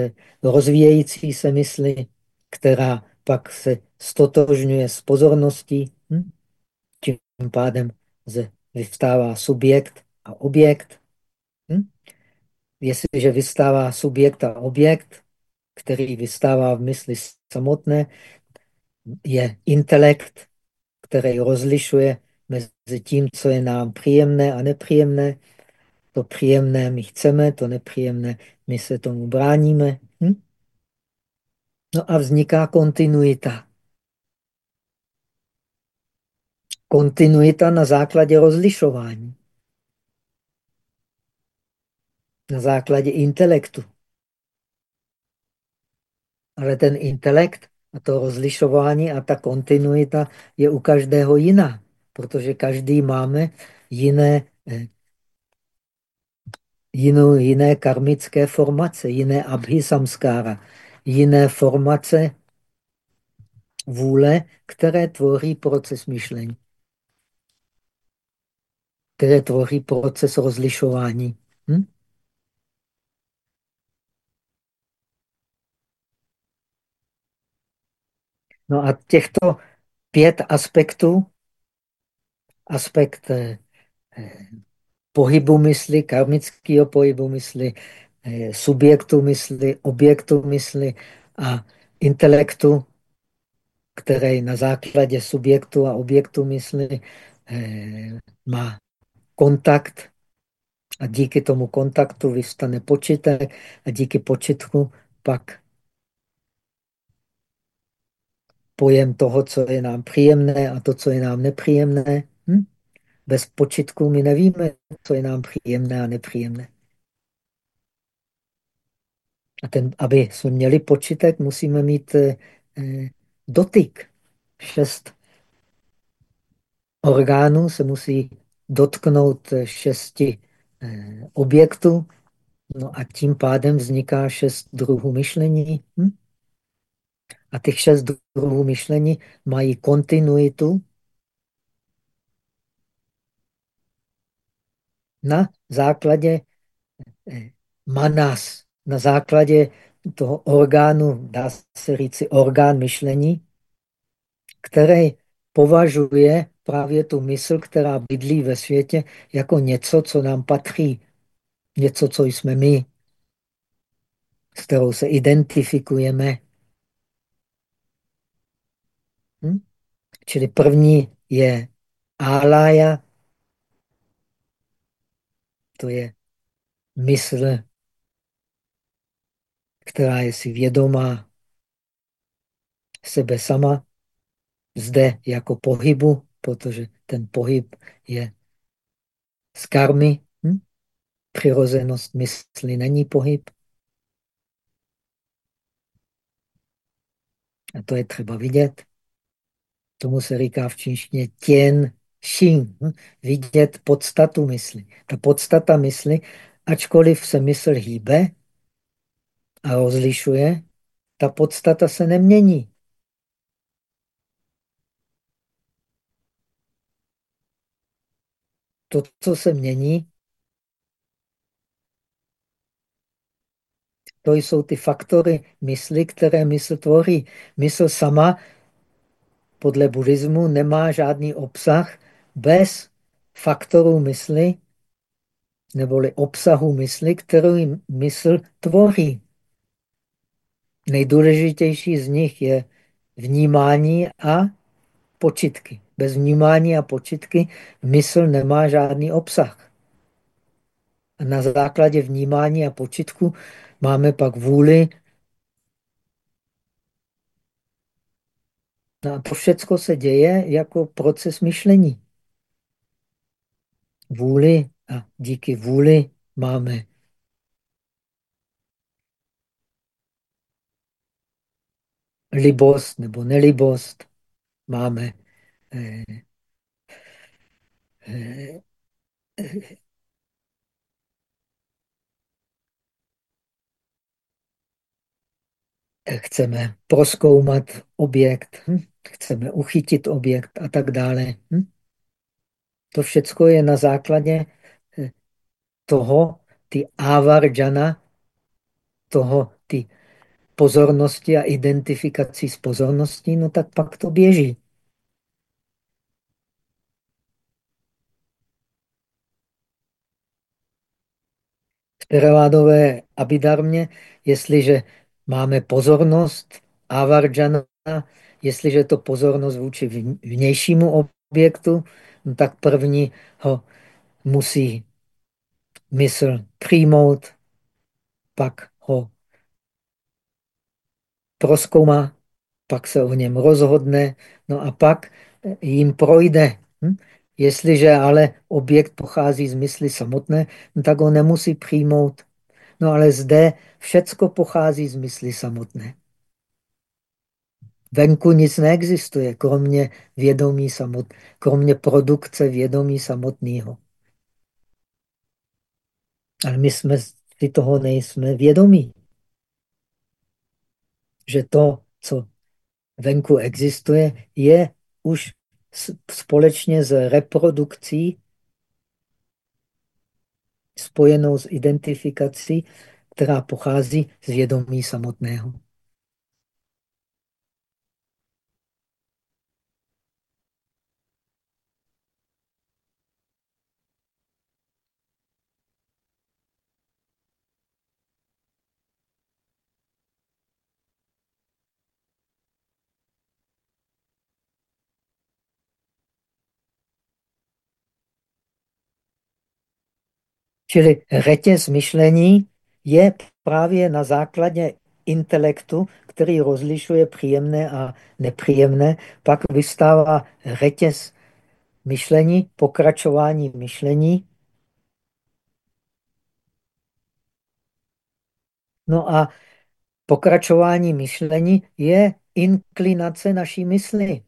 rozvíjející se mysli, která pak se stotožňuje s pozorností. Hm? Tím pádem vyvstává subjekt a objekt. Hm? Jestliže vystává subjekt a objekt, který vystává v mysli samotné, je intelekt, který rozlišuje mezi tím, co je nám příjemné a nepříjemné. To příjemné my chceme, to nepříjemné my se tomu bráníme. Hm? No a vzniká kontinuita. Kontinuita na základě rozlišování. Na základě intelektu. Ale ten intelekt a to rozlišování a ta kontinuita je u každého jiná, protože každý máme jiné, eh, jinou, jiné karmické formace, jiné abhisamskára, jiné formace vůle, které tvoří proces myšlení, které tvoří proces rozlišování. Hm? No a těchto pět aspektů, aspekt eh, pohybu mysli, karmického pohybu mysli, eh, subjektu mysli, objektu mysli a intelektu, který na základě subjektu a objektu mysli eh, má kontakt a díky tomu kontaktu vystane počitek a díky počitku pak pojem toho, co je nám příjemné a to, co je nám nepříjemné. Hm? Bez počitku my nevíme, co je nám příjemné a nepříjemné. A ten, aby jsme měli počitek, musíme mít eh, eh dotyk. Šest orgánů se musí dotknout šesti eh, objektů, no a tím pádem vzniká šest druhů myšlení. Hm? A těch šest druhů myšlení mají kontinuitu na základě manas, na základě toho orgánu, dá se říci orgán myšlení, který považuje právě tu mysl, která bydlí ve světě, jako něco, co nám patří, něco, co jsme my, s kterou se identifikujeme. Hm? Čili první je alaya, to je mysl, která je si vědomá sebe sama, zde jako pohybu, protože ten pohyb je z karmy. Hm? Přirozenost mysli není pohyb. A to je třeba vidět. Tomu se říká v čínštině těn šín, Hm? Vidět podstatu mysli. Ta podstata mysli, ačkoliv se mysl hýbe, a rozlišuje, ta podstata se nemění. To, co se mění, to jsou ty faktory mysli, které mysl tvoří. Mysl sama podle buddhismu nemá žádný obsah bez faktorů mysli, neboli obsahu mysli, kterou mysl tvoří. Nejdůležitější z nich je vnímání a počitky. Bez vnímání a počitky mysl nemá žádný obsah. A na základě vnímání a počitku máme pak vůli. No a to všechno se děje jako proces myšlení. Vůli a díky vůli máme libost nebo nelibost, máme eh, eh, chceme proskoumat objekt, hm? chceme uchytit objekt a tak dále. Hm? To všechno je na základě eh, toho, ty avarjana, toho, ty pozornosti a identifikací s pozorností, no tak pak to běží. V abidarmě, jestliže máme pozornost, avarjana, jestliže to pozornost vůči vnějšímu objektu, no tak první ho musí mysl přijmout, pak proskoumá, pak se o něm rozhodne, no a pak jim projde. Hm? Jestliže ale objekt pochází z mysli samotné, no tak ho nemusí přijmout. No ale zde všecko pochází z mysli samotné. Venku nic neexistuje, kromě vědomí samot, kromě produkce vědomí samotného. Ale my jsme si toho nejsme vědomí. Že to, co venku existuje, je už společně s reprodukcí spojenou s identifikací, která pochází z vědomí samotného. Čili řetěz myšlení je právě na základě intelektu, který rozlišuje příjemné a nepříjemné, pak vystává řetěz myšlení, pokračování myšlení. No a pokračování myšlení je inklinace naší mysli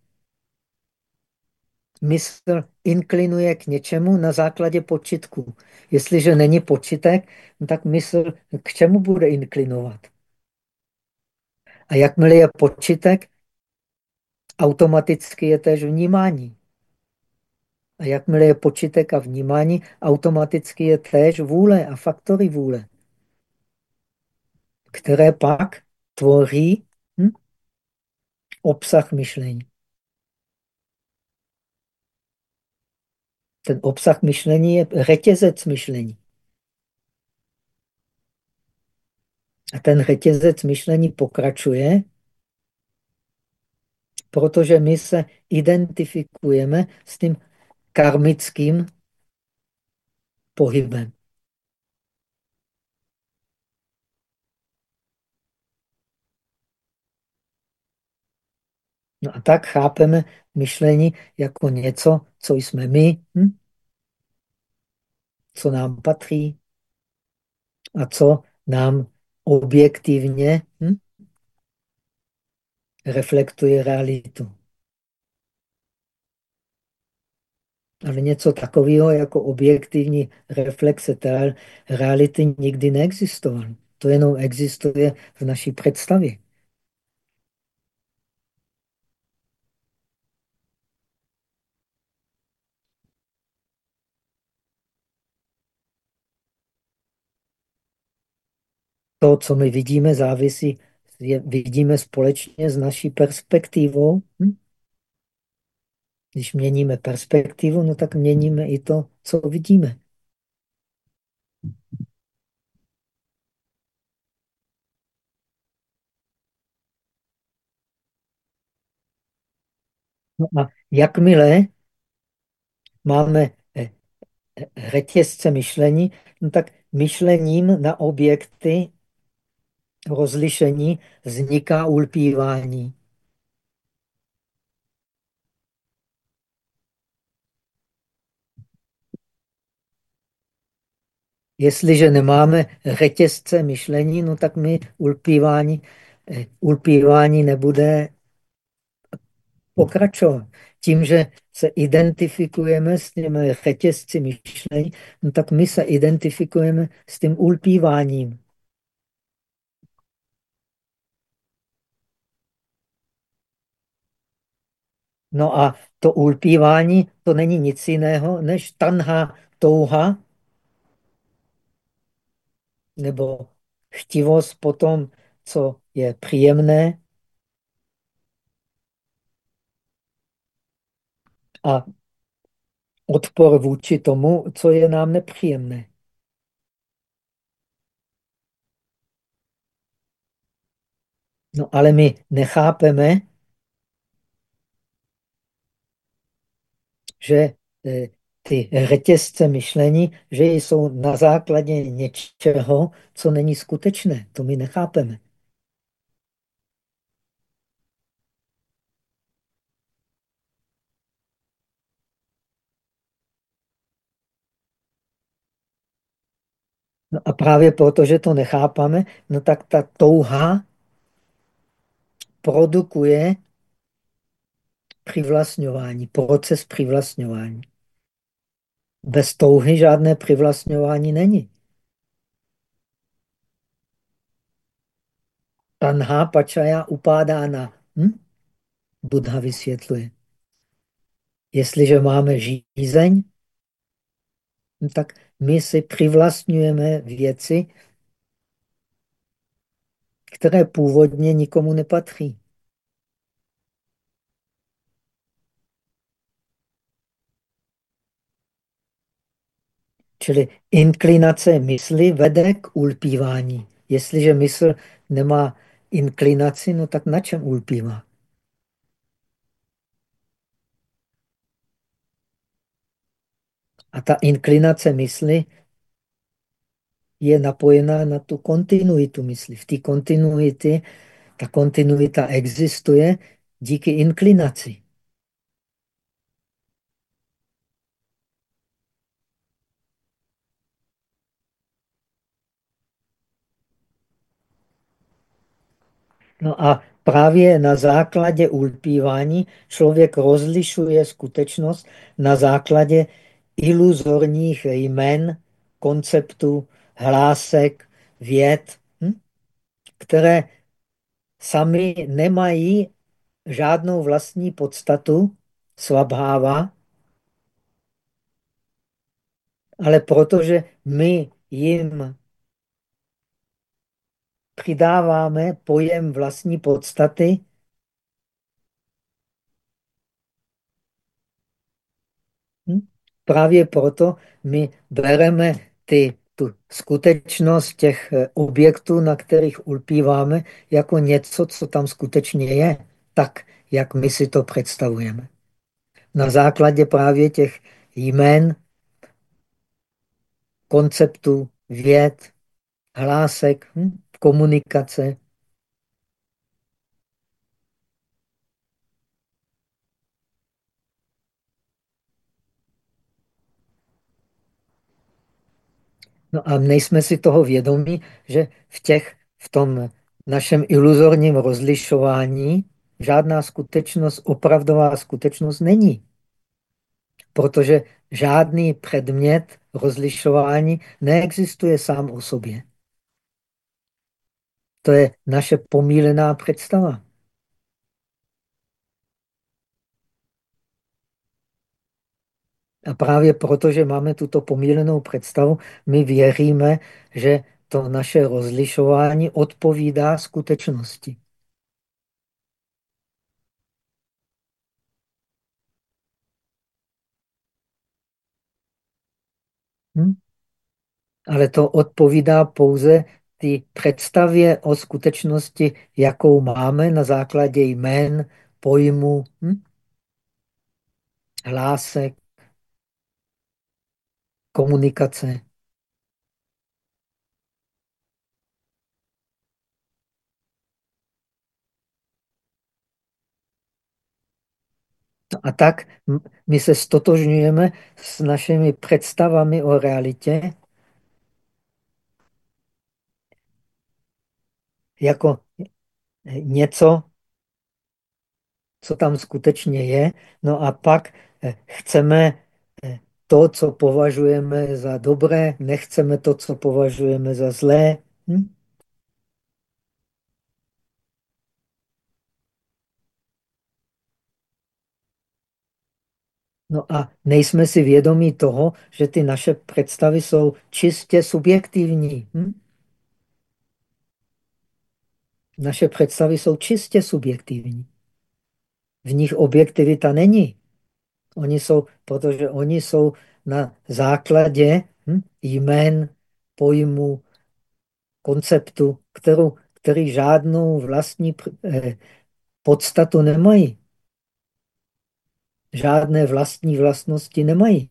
mysl inklinuje k něčemu na základě počitku. Jestliže není počitek, tak mysl k čemu bude inklinovat? A jakmile je počitek, automaticky je též vnímání. A jakmile je počitek a vnímání, automaticky je též vůle a faktory vůle, které pak tvoří hm, obsah myšlení. Ten obsah myšlení je řetězec myšlení. A ten řetězec myšlení pokračuje, protože my se identifikujeme s tím karmickým pohybem. No a tak chápeme myšlení jako něco, co jsme my, hm? Co nám patří a co nám objektivně hm? reflektuje realitu. Ale něco takového jako objektivní reflexe reality nikdy neexistovalo. To jenom existuje v naší představě. To, co my vidíme, závisí, je, vidíme společně s naší perspektivou. Hm? Když měníme perspektivu, no tak měníme i to, co vidíme. No a jakmile máme eh, eh, řetězce myšlení, no tak myšlením na objekty rozlišení vzniká ulpívání. Jestliže nemáme řetězce myšlení, no tak my ulpívání, eh, ulpívání nebude pokračovat. Tím, že se identifikujeme s těmi řetězci myšlení, no tak my se identifikujeme s tím ulpíváním. No a to ulpívání, to není nic jiného, než tanha, touha, nebo chtivost po tom, co je příjemné a odpor vůči tomu, co je nám nepříjemné. No ale my nechápeme, že eh, ty řetězce myšlení, že jsou na základě něčeho, co není skutečné. To my nechápeme. No a právě proto, že to nechápame, no tak ta touha produkuje přivlastňování, proces přivlastňování. Bez touhy žádné přivlastňování není. Tanha pačaja upádána. Hm? Buddha vysvětluje. Jestliže máme žízeň, no tak my si přivlastňujeme věci, které původně nikomu nepatří. Čili inklinace mysli vede k ulpívání. Jestliže mysl nemá inklinaci, no tak na čem ulpívá? A ta inklinace mysli je napojená na tu kontinuitu mysli. V té kontinuity, ta kontinuita existuje díky inklinaci. No a právě na základě ulpívání člověk rozlišuje skutečnost na základě iluzorních jmen, konceptů, hlásek, věd, hm? které sami nemají žádnou vlastní podstatu, svabháva, ale protože my jim přidáváme pojem vlastní podstaty, hm? právě proto my bereme ty, tu skutečnost těch eh, objektů, na kterých ulpíváme, jako něco, co tam skutečně je, tak, jak my si to představujeme. Na základě právě těch jmén, konceptů, věd, hlásek, hm? Komunikace. No a nejsme si toho vědomí, že v těch, v tom našem iluzorním rozlišování žádná skutečnost, opravdová skutečnost není. Protože žádný předmět rozlišování neexistuje sám o sobě. To je naše pomílená představa. A právě proto, že máme tuto pomílenou představu, my věříme, že to naše rozlišování odpovídá skutečnosti. Hm? Ale to odpovídá pouze ty představě o skutečnosti, jakou máme na základě jmén, pojmu, hm? hlásek, komunikace. No a tak my se stotožňujeme s našimi představami o realitě jako něco, co tam skutečně je. No a pak eh, chceme eh, to, co považujeme za dobré, nechceme to, co považujeme za zlé. Hm? No a nejsme si vědomí toho, že ty naše představy jsou čistě subjektivní. Hm? Naše představy jsou čistě subjektivní. V nich objektivita není. Oni jsou, protože oni jsou na základě hm, jmén, pojmu, konceptu, kterou, který žádnou vlastní eh, podstatu nemají. Žádné vlastní vlastnosti nemají.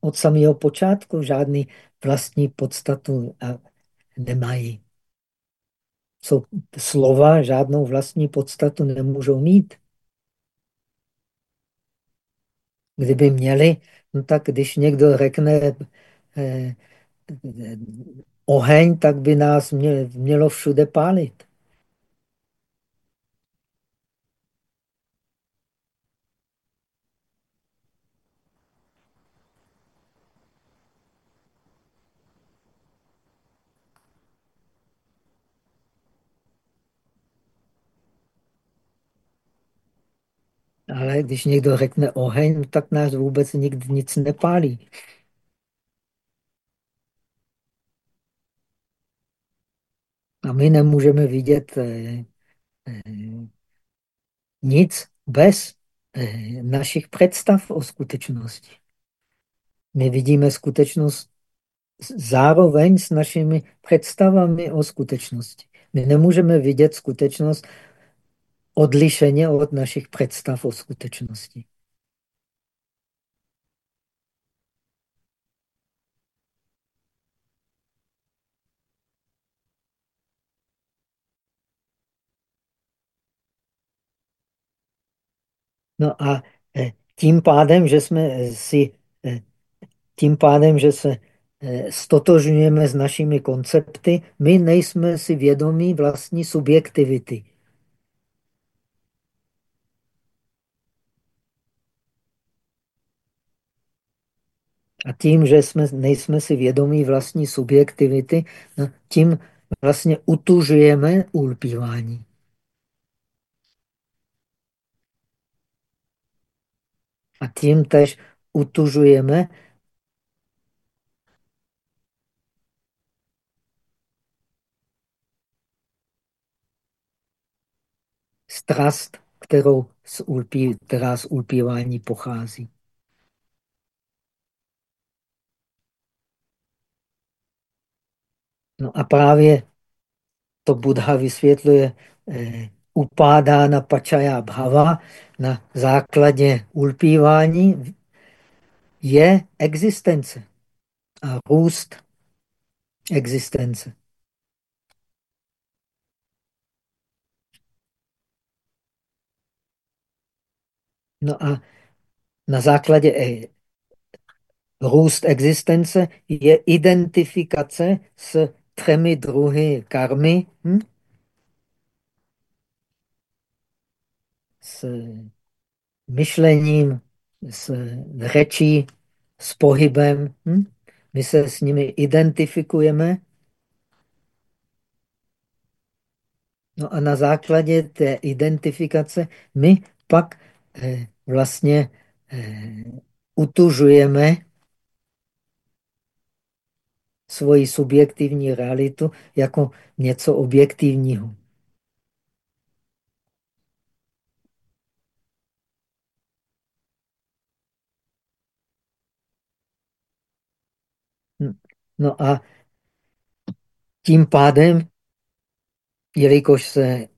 Od samého počátku žádný vlastní podstatu nemají. Co slova žádnou vlastní podstatu nemůžou mít. Kdyby měli, no tak když někdo řekne eh, oheň, tak by nás mělo všude pálit. Ale když někdo řekne oheň, tak nás vůbec nikdy nic nepálí. A my nemůžeme vidět eh, eh, nic bez eh, našich představ o skutečnosti. My vidíme skutečnost zároveň s našimi představami o skutečnosti. My nemůžeme vidět skutečnost odlišeně od našich představ o skutečnosti. No a eh, tím pádem, že jsme si, eh, tím pádem, že se eh, stotožňujeme s našimi koncepty, my nejsme si vědomí vlastní subjektivity. A tím, že jsme, nejsme si vědomí vlastní subjektivity, no, tím vlastně utužujeme ulpívání. A tím tež utužujeme strast, kterou z ulpí, která z ulpívání pochází. No a právě to Buddha vysvětluje eh, upádána pačaja bhava na základě ulpívání je existence a růst existence. No a na základě růst existence je identifikace s třemi druhy karmy. Hm? S myšlením, s řečí, s pohybem. Hm? My se s nimi identifikujeme. No a na základě té identifikace my pak eh, vlastně eh, utužujeme svoji subjektivní realitu jako něco objektivního. Hm. No a tím pádem, jelikož se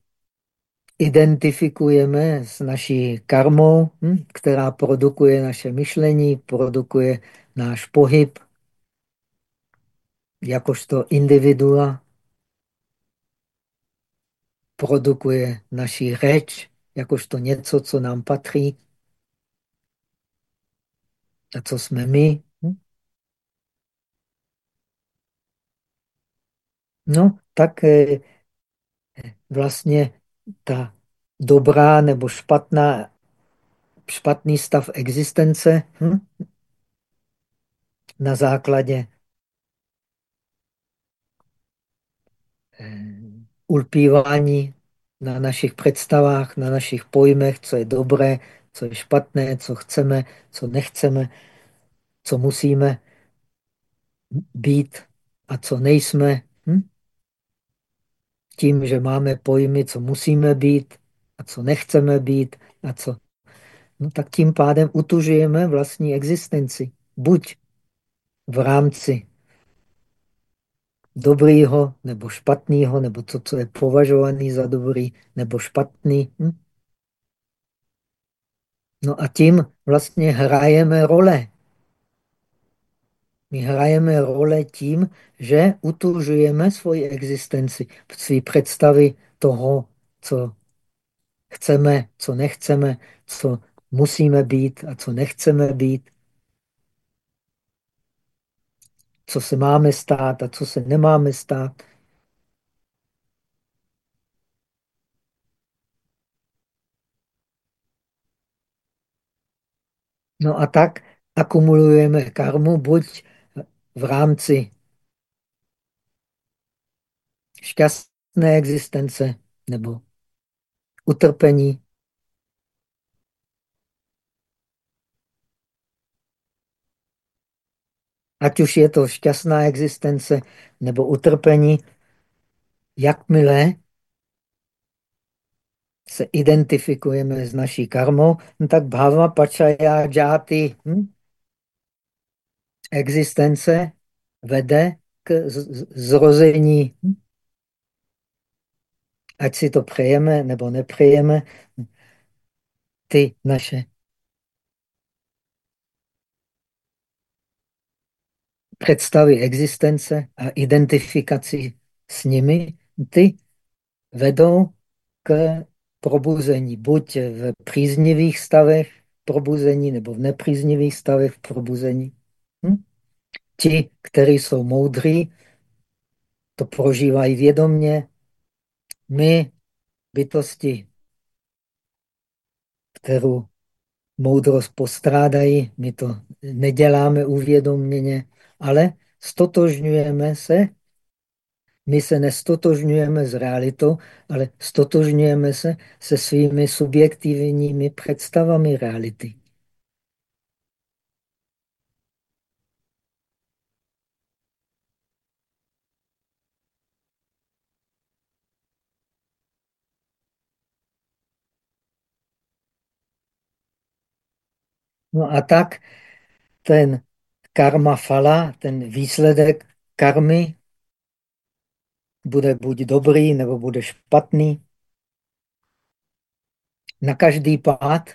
identifikujeme s naší karmou, hm, která produkuje naše myšlení, produkuje náš pohyb, jakožto individua, produkuje naši řeč, jakožto něco, co nám patří a co jsme my. No, tak eh, vlastně ta dobrá nebo špatná, špatný stav existence hm? na základě ulpívání na našich představách, na našich pojmech, co je dobré, co je špatné, co chceme, co nechceme, co musíme být a co nejsme. Hm? Tím, že máme pojmy, co musíme být a co nechceme být a co... No, tak tím pádem utužujeme vlastní existenci. Buď v rámci dobrýho nebo špatného, nebo to, co je považovaný za dobrý nebo špatný. Hm? No a tím vlastně hrajeme role. My hrajeme role tím, že utužujeme svoji existenci, své představy toho, co chceme, co nechceme, co musíme být a co nechceme být, co se máme stát a co se nemáme stát. No a tak akumulujeme karmu buď v rámci šťastné existence nebo utrpení. Ať už je to šťastná existence nebo utrpení, jakmile se identifikujeme s naší karmou, no tak bhava pačaya džáty hm? existence vede k zrození. Hm? Ať si to přejeme nebo nepřejeme, ty naše představy existence a identifikaci s nimi, ty vedou k probuzení, buď v příznivých stavech probuzení, nebo v nepříznivých stavech probuzení. Hm? Ti, kteří jsou moudří, to prožívají vědomně. My, bytosti, kterou moudrost postrádají, my to neděláme uvědoměně, ale stotožňujeme se, my se nestotožňujeme s realitou, ale stotožňujeme se se svými subjektivními představami reality. No a tak ten karma fala, ten výsledek karmy, bude buď dobrý, nebo bude špatný. Na každý pád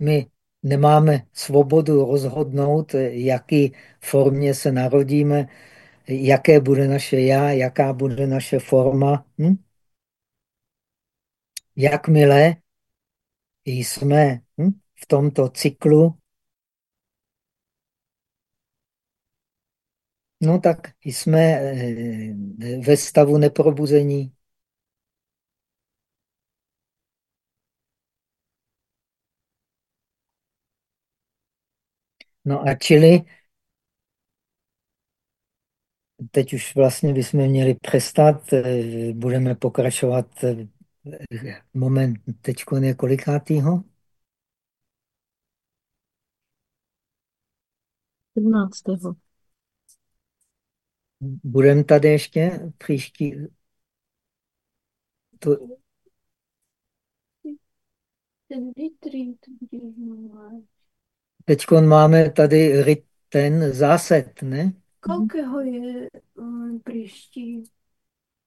my nemáme svobodu rozhodnout, jaký formě se narodíme, jaké bude naše já, jaká bude naše forma. Hm? Jakmile jsme hm, v tomto cyklu No tak jsme eh, ve stavu neprobuzení. No a čili teď už vlastně bychom měli přestat, eh, budeme pokračovat eh, moment, teď je 17. Budeme tady ještě příští... To... Teď máme tady ten zásad, ne? Kolikého je um, příští?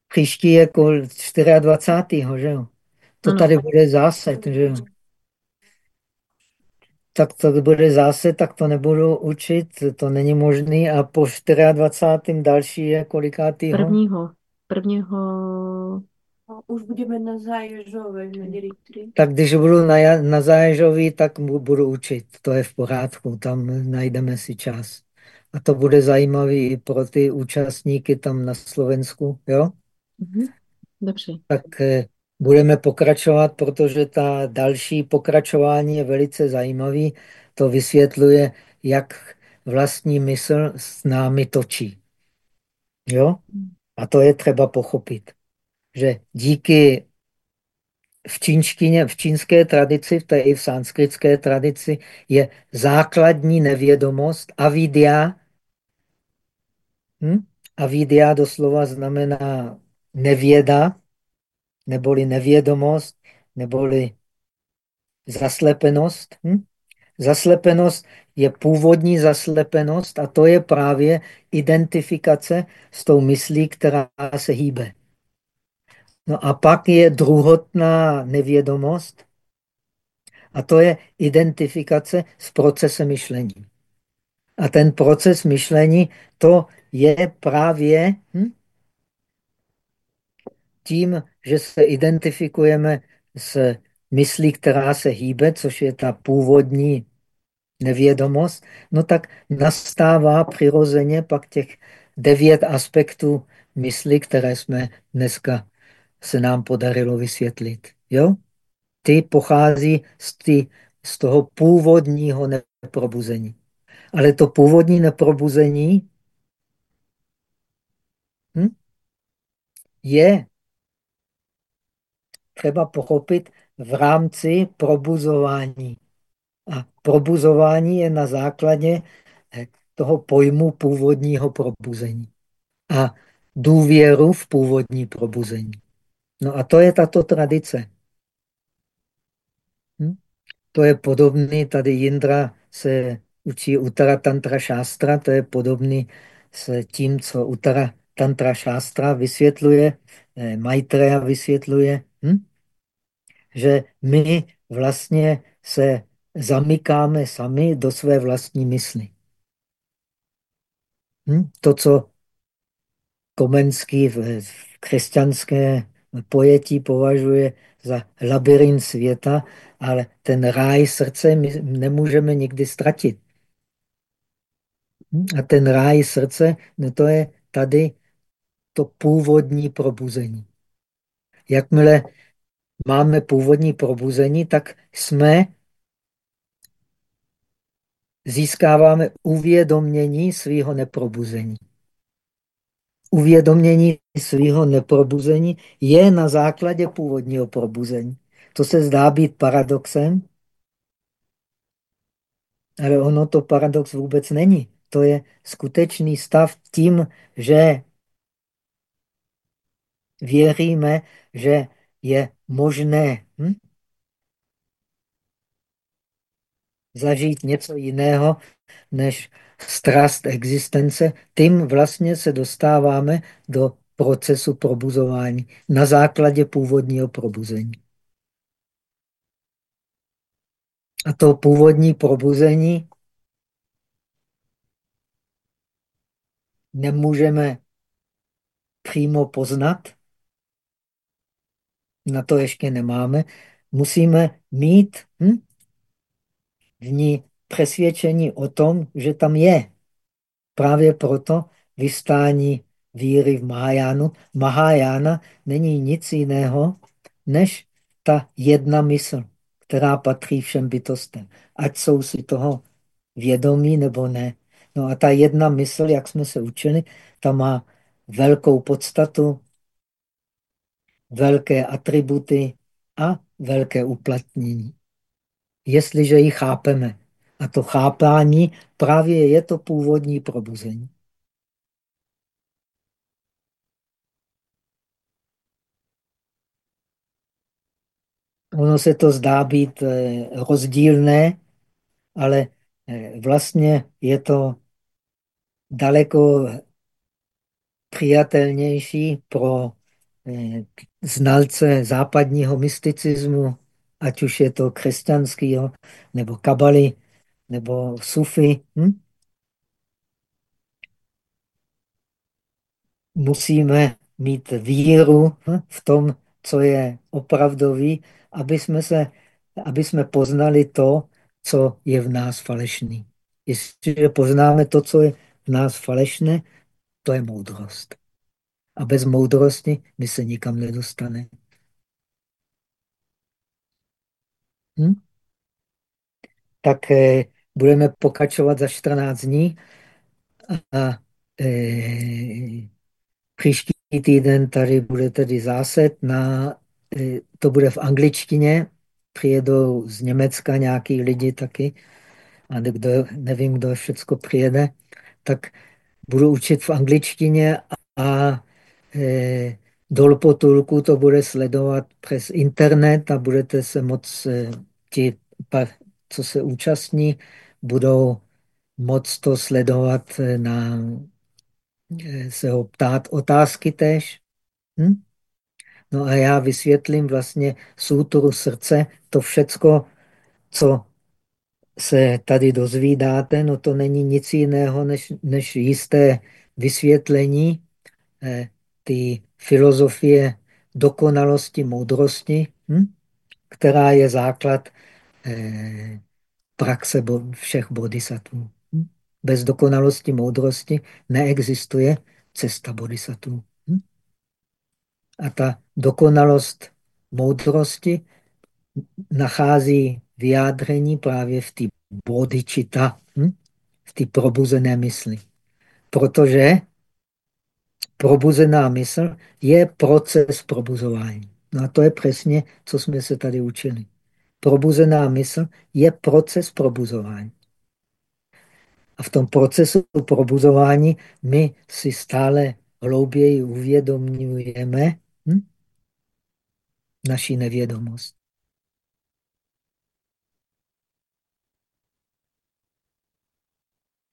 Příští je kol 24. že jo? To tady bude zásad, že jo? Tak to bude zase, tak to nebudu učit, to není možný. A po 24. další je kolikátýho? Prvního. Prvního... A už budeme na Záježové Tak když budu na, na Záježový, tak budu učit. To je v pořádku, tam najdeme si čas. A to bude zajímavý i pro ty účastníky tam na Slovensku, jo? Mhm. Dobře. Tak eh, budeme pokračovat, protože ta další pokračování je velice zajímavý. To vysvětluje, jak vlastní mysl s námi točí. Jo? A to je třeba pochopit, že díky v čínštině, v čínské tradici, v té i v sanskritské tradici, je základní nevědomost avidia. Hm? Avidia doslova znamená nevěda, neboli nevědomost, neboli zaslepenost. Hm? Zaslepenost je původní zaslepenost a to je právě identifikace s tou myslí, která se hýbe. No a pak je druhotná nevědomost a to je identifikace s procesem myšlení. A ten proces myšlení, to je právě hm, tím, že se identifikujeme s myslí, která se hýbe, což je ta původní nevědomost, no tak nastává přirozeně pak těch devět aspektů mysli, které jsme dneska se nám podarilo vysvětlit. Jo? Ty pochází z, ty, z toho původního neprobuzení. Ale to původní neprobuzení hm, je třeba pochopit v rámci probuzování. A probuzování je na základě eh, toho pojmu původního probuzení. A důvěru v původní probuzení. No a to je tato tradice. Hm? To je podobný, tady Jindra se učí Uttara Tantra Šástra, to je podobný s tím, co Uttara Tantra Šástra vysvětluje, eh, Maitreya vysvětluje, hm? Že my vlastně se zamykáme sami do své vlastní mysli. Hm? To, co Komenský v, v křesťanské pojetí považuje za labirint světa, ale ten ráj srdce my nemůžeme nikdy ztratit. Hm? A ten ráj srdce, no to je tady to původní probuzení. Jakmile máme původní probuzení, tak jsme získáváme uvědomění svého neprobuzení. Uvědomění svého neprobuzení je na základě původního probuzení. To se zdá být paradoxem, ale ono to paradox vůbec není. To je skutečný stav tím, že věříme, že je možné hm? zažít něco jiného než strast existence, tím vlastně se dostáváme do procesu probuzování na základě původního probuzení. A to původní probuzení nemůžeme přímo poznat, na to ještě nemáme, musíme mít hm, v ní přesvědčení o tom, že tam je. Právě proto vystání víry v Mahajánu. Mahajána není nic jiného, než ta jedna mysl, která patří všem bytostem. Ať jsou si toho vědomí nebo ne. No a ta jedna mysl, jak jsme se učili, ta má velkou podstatu, velké atributy a velké uplatnění. Jestliže ji chápeme. A to chápání právě je to původní probuzení. Ono se to zdá být eh, rozdílné, ale eh, vlastně je to daleko přijatelnější pro eh, znalce západního mysticismu, ať už je to křesťanského, nebo kabaly, nebo sufy. Hm? Musíme mít víru hm, v tom, co je opravdový, aby jsme, se, aby jsme poznali to, co je v nás falešný. Jestliže poznáme to, co je v nás falešné, to je moudrost. A bez moudrosti my se nikam nedostane. Hm? Tak eh, budeme pokračovat za 14 dní. A eh, příští týden tady bude tedy zásad na, eh, to bude v angličtině, přijedou z Německa nějaký lidi taky, a kdo, nevím, kdo všechno přijede, tak budu učit v angličtině a, a e, dol potulku to bude sledovat přes internet a budete se moc, e, ti, co se účastní, budou moc to sledovat e, na se ho ptát otázky tež. Hm? No a já vysvětlím vlastně sutru srdce, to všecko, co se tady dozvídáte, no to není nic jiného, než, než jisté vysvětlení eh, ty filozofie dokonalosti, moudrosti, hm? která je základ eh, praxe bo všech bodhisattvů. Hm? Bez dokonalosti, moudrosti neexistuje cesta bodhisattvů. Hm? A ta dokonalost moudrosti nachází vyjádření právě v té bodičita, hm? v té probuzené mysli. Protože probuzená mysl je proces probuzování. No a to je přesně, co jsme se tady učili. Probuzená mysl je proces probuzování. A v tom procesu probuzování my si stále hlouběji uvědomujeme hm? naši nevědomost.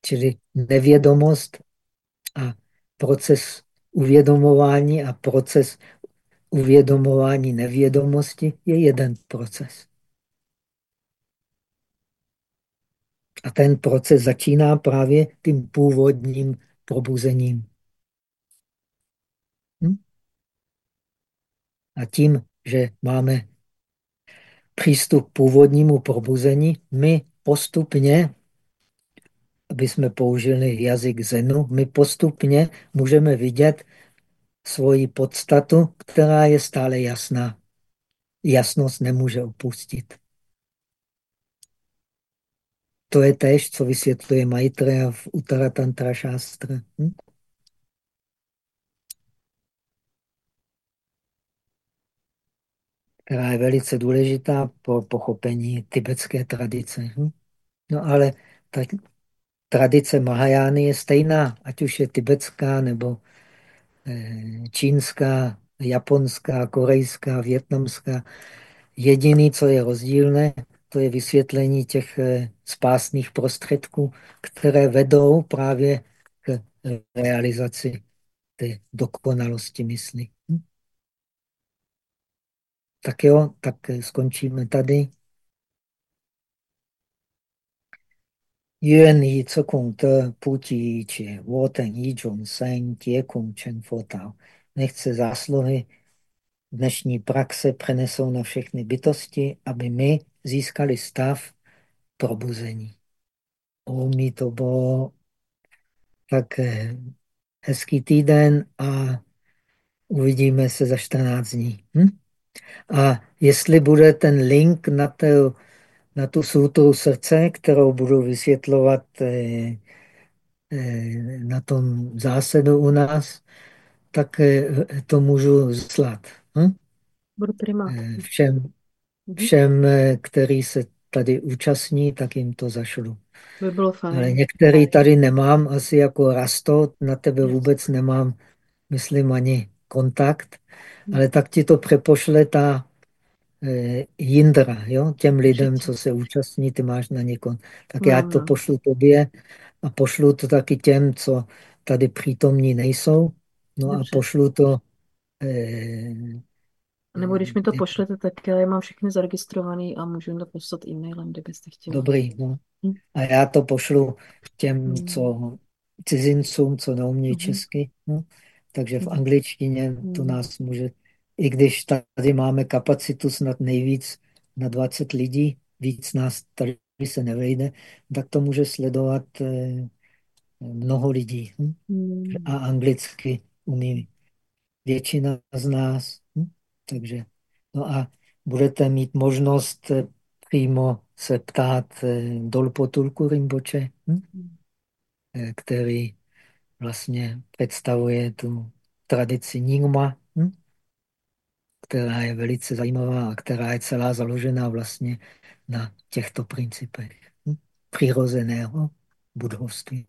Čili nevědomost a proces uvědomování a proces uvědomování nevědomosti je jeden proces. A ten proces začíná právě tím původním probuzením. Hm? A tím, že máme přístup k původnímu probuzení, my postupně aby jsme použili jazyk Zenu, my postupně můžeme vidět svoji podstatu, která je stále jasná. Jasnost nemůže opustit. To je též, co vysvětluje Maitreya v Uttaratantra Shastra. Hm? která je velice důležitá pro pochopení tibetské tradice. Hm? No ale ta tradice Mahajány je stejná, ať už je tibetská nebo eh, čínská, japonská, korejská, větnamská. Jediný, co je rozdílné, to je vysvětlení těch eh, spásných prostředků, které vedou právě k realizaci té dokonalosti mysli. Hm? Tak jo, tak skončíme tady. 愿以此功德普及一切我等一众生，皆空成佛道。Nechce zásluhy dnešní praxe přenesou na všechny bytosti, aby my získali stav probuzení. Umí to bylo tak hezký týden a uvidíme se za 14 dní. Hm? A jestli bude ten link na, to, na tu sutru srdce, kterou budu vysvětlovat eh, eh, na tom zásadu u nás, tak eh, to můžu zslat. Hm? Budu všem, Mhm. všem, který se tady účastní, tak jim to zašlu. By bylo fajn. Ale některý tady nemám, asi jako Rasto, na tebe vůbec nemám, myslím, ani kontakt, Hmm. ale tak ti to přepošle ta Jindra, jo? těm lidem, co se účastní, ty máš na ně kon- Tak já to no. pošlu tobě a pošlu to taky těm, co tady přítomní nejsou. No a pošlu to eh, Nebo když mi to eh, pošlete, tak já je mám všechny zaregistrovaný a můžu jim to poslat e-mailem, kdybyste chtěli. Dobrý, no. Hm. A já to pošlu těm, Hmm. co cizincům, co neumí Mhm. česky. No. Takže v Mhm. angličtině to Hmm. nás může, i když tady máme kapacitu snad nejvíc na 20 lidí, víc nás tady se nevejde, tak to může sledovat eh, mnoho lidí. Hm? Hmm. A anglicky umí většina z nás. Hm? Takže, no a budete mít možnost eh, přímo se ptát eh, Dolpotulku Rimboče, hm? Hmm. Který vlastně představuje tu tradici Nyingma? Která je velice zajímavá a která je celá založená vlastně na těchto principech hm? přirozeného budovství.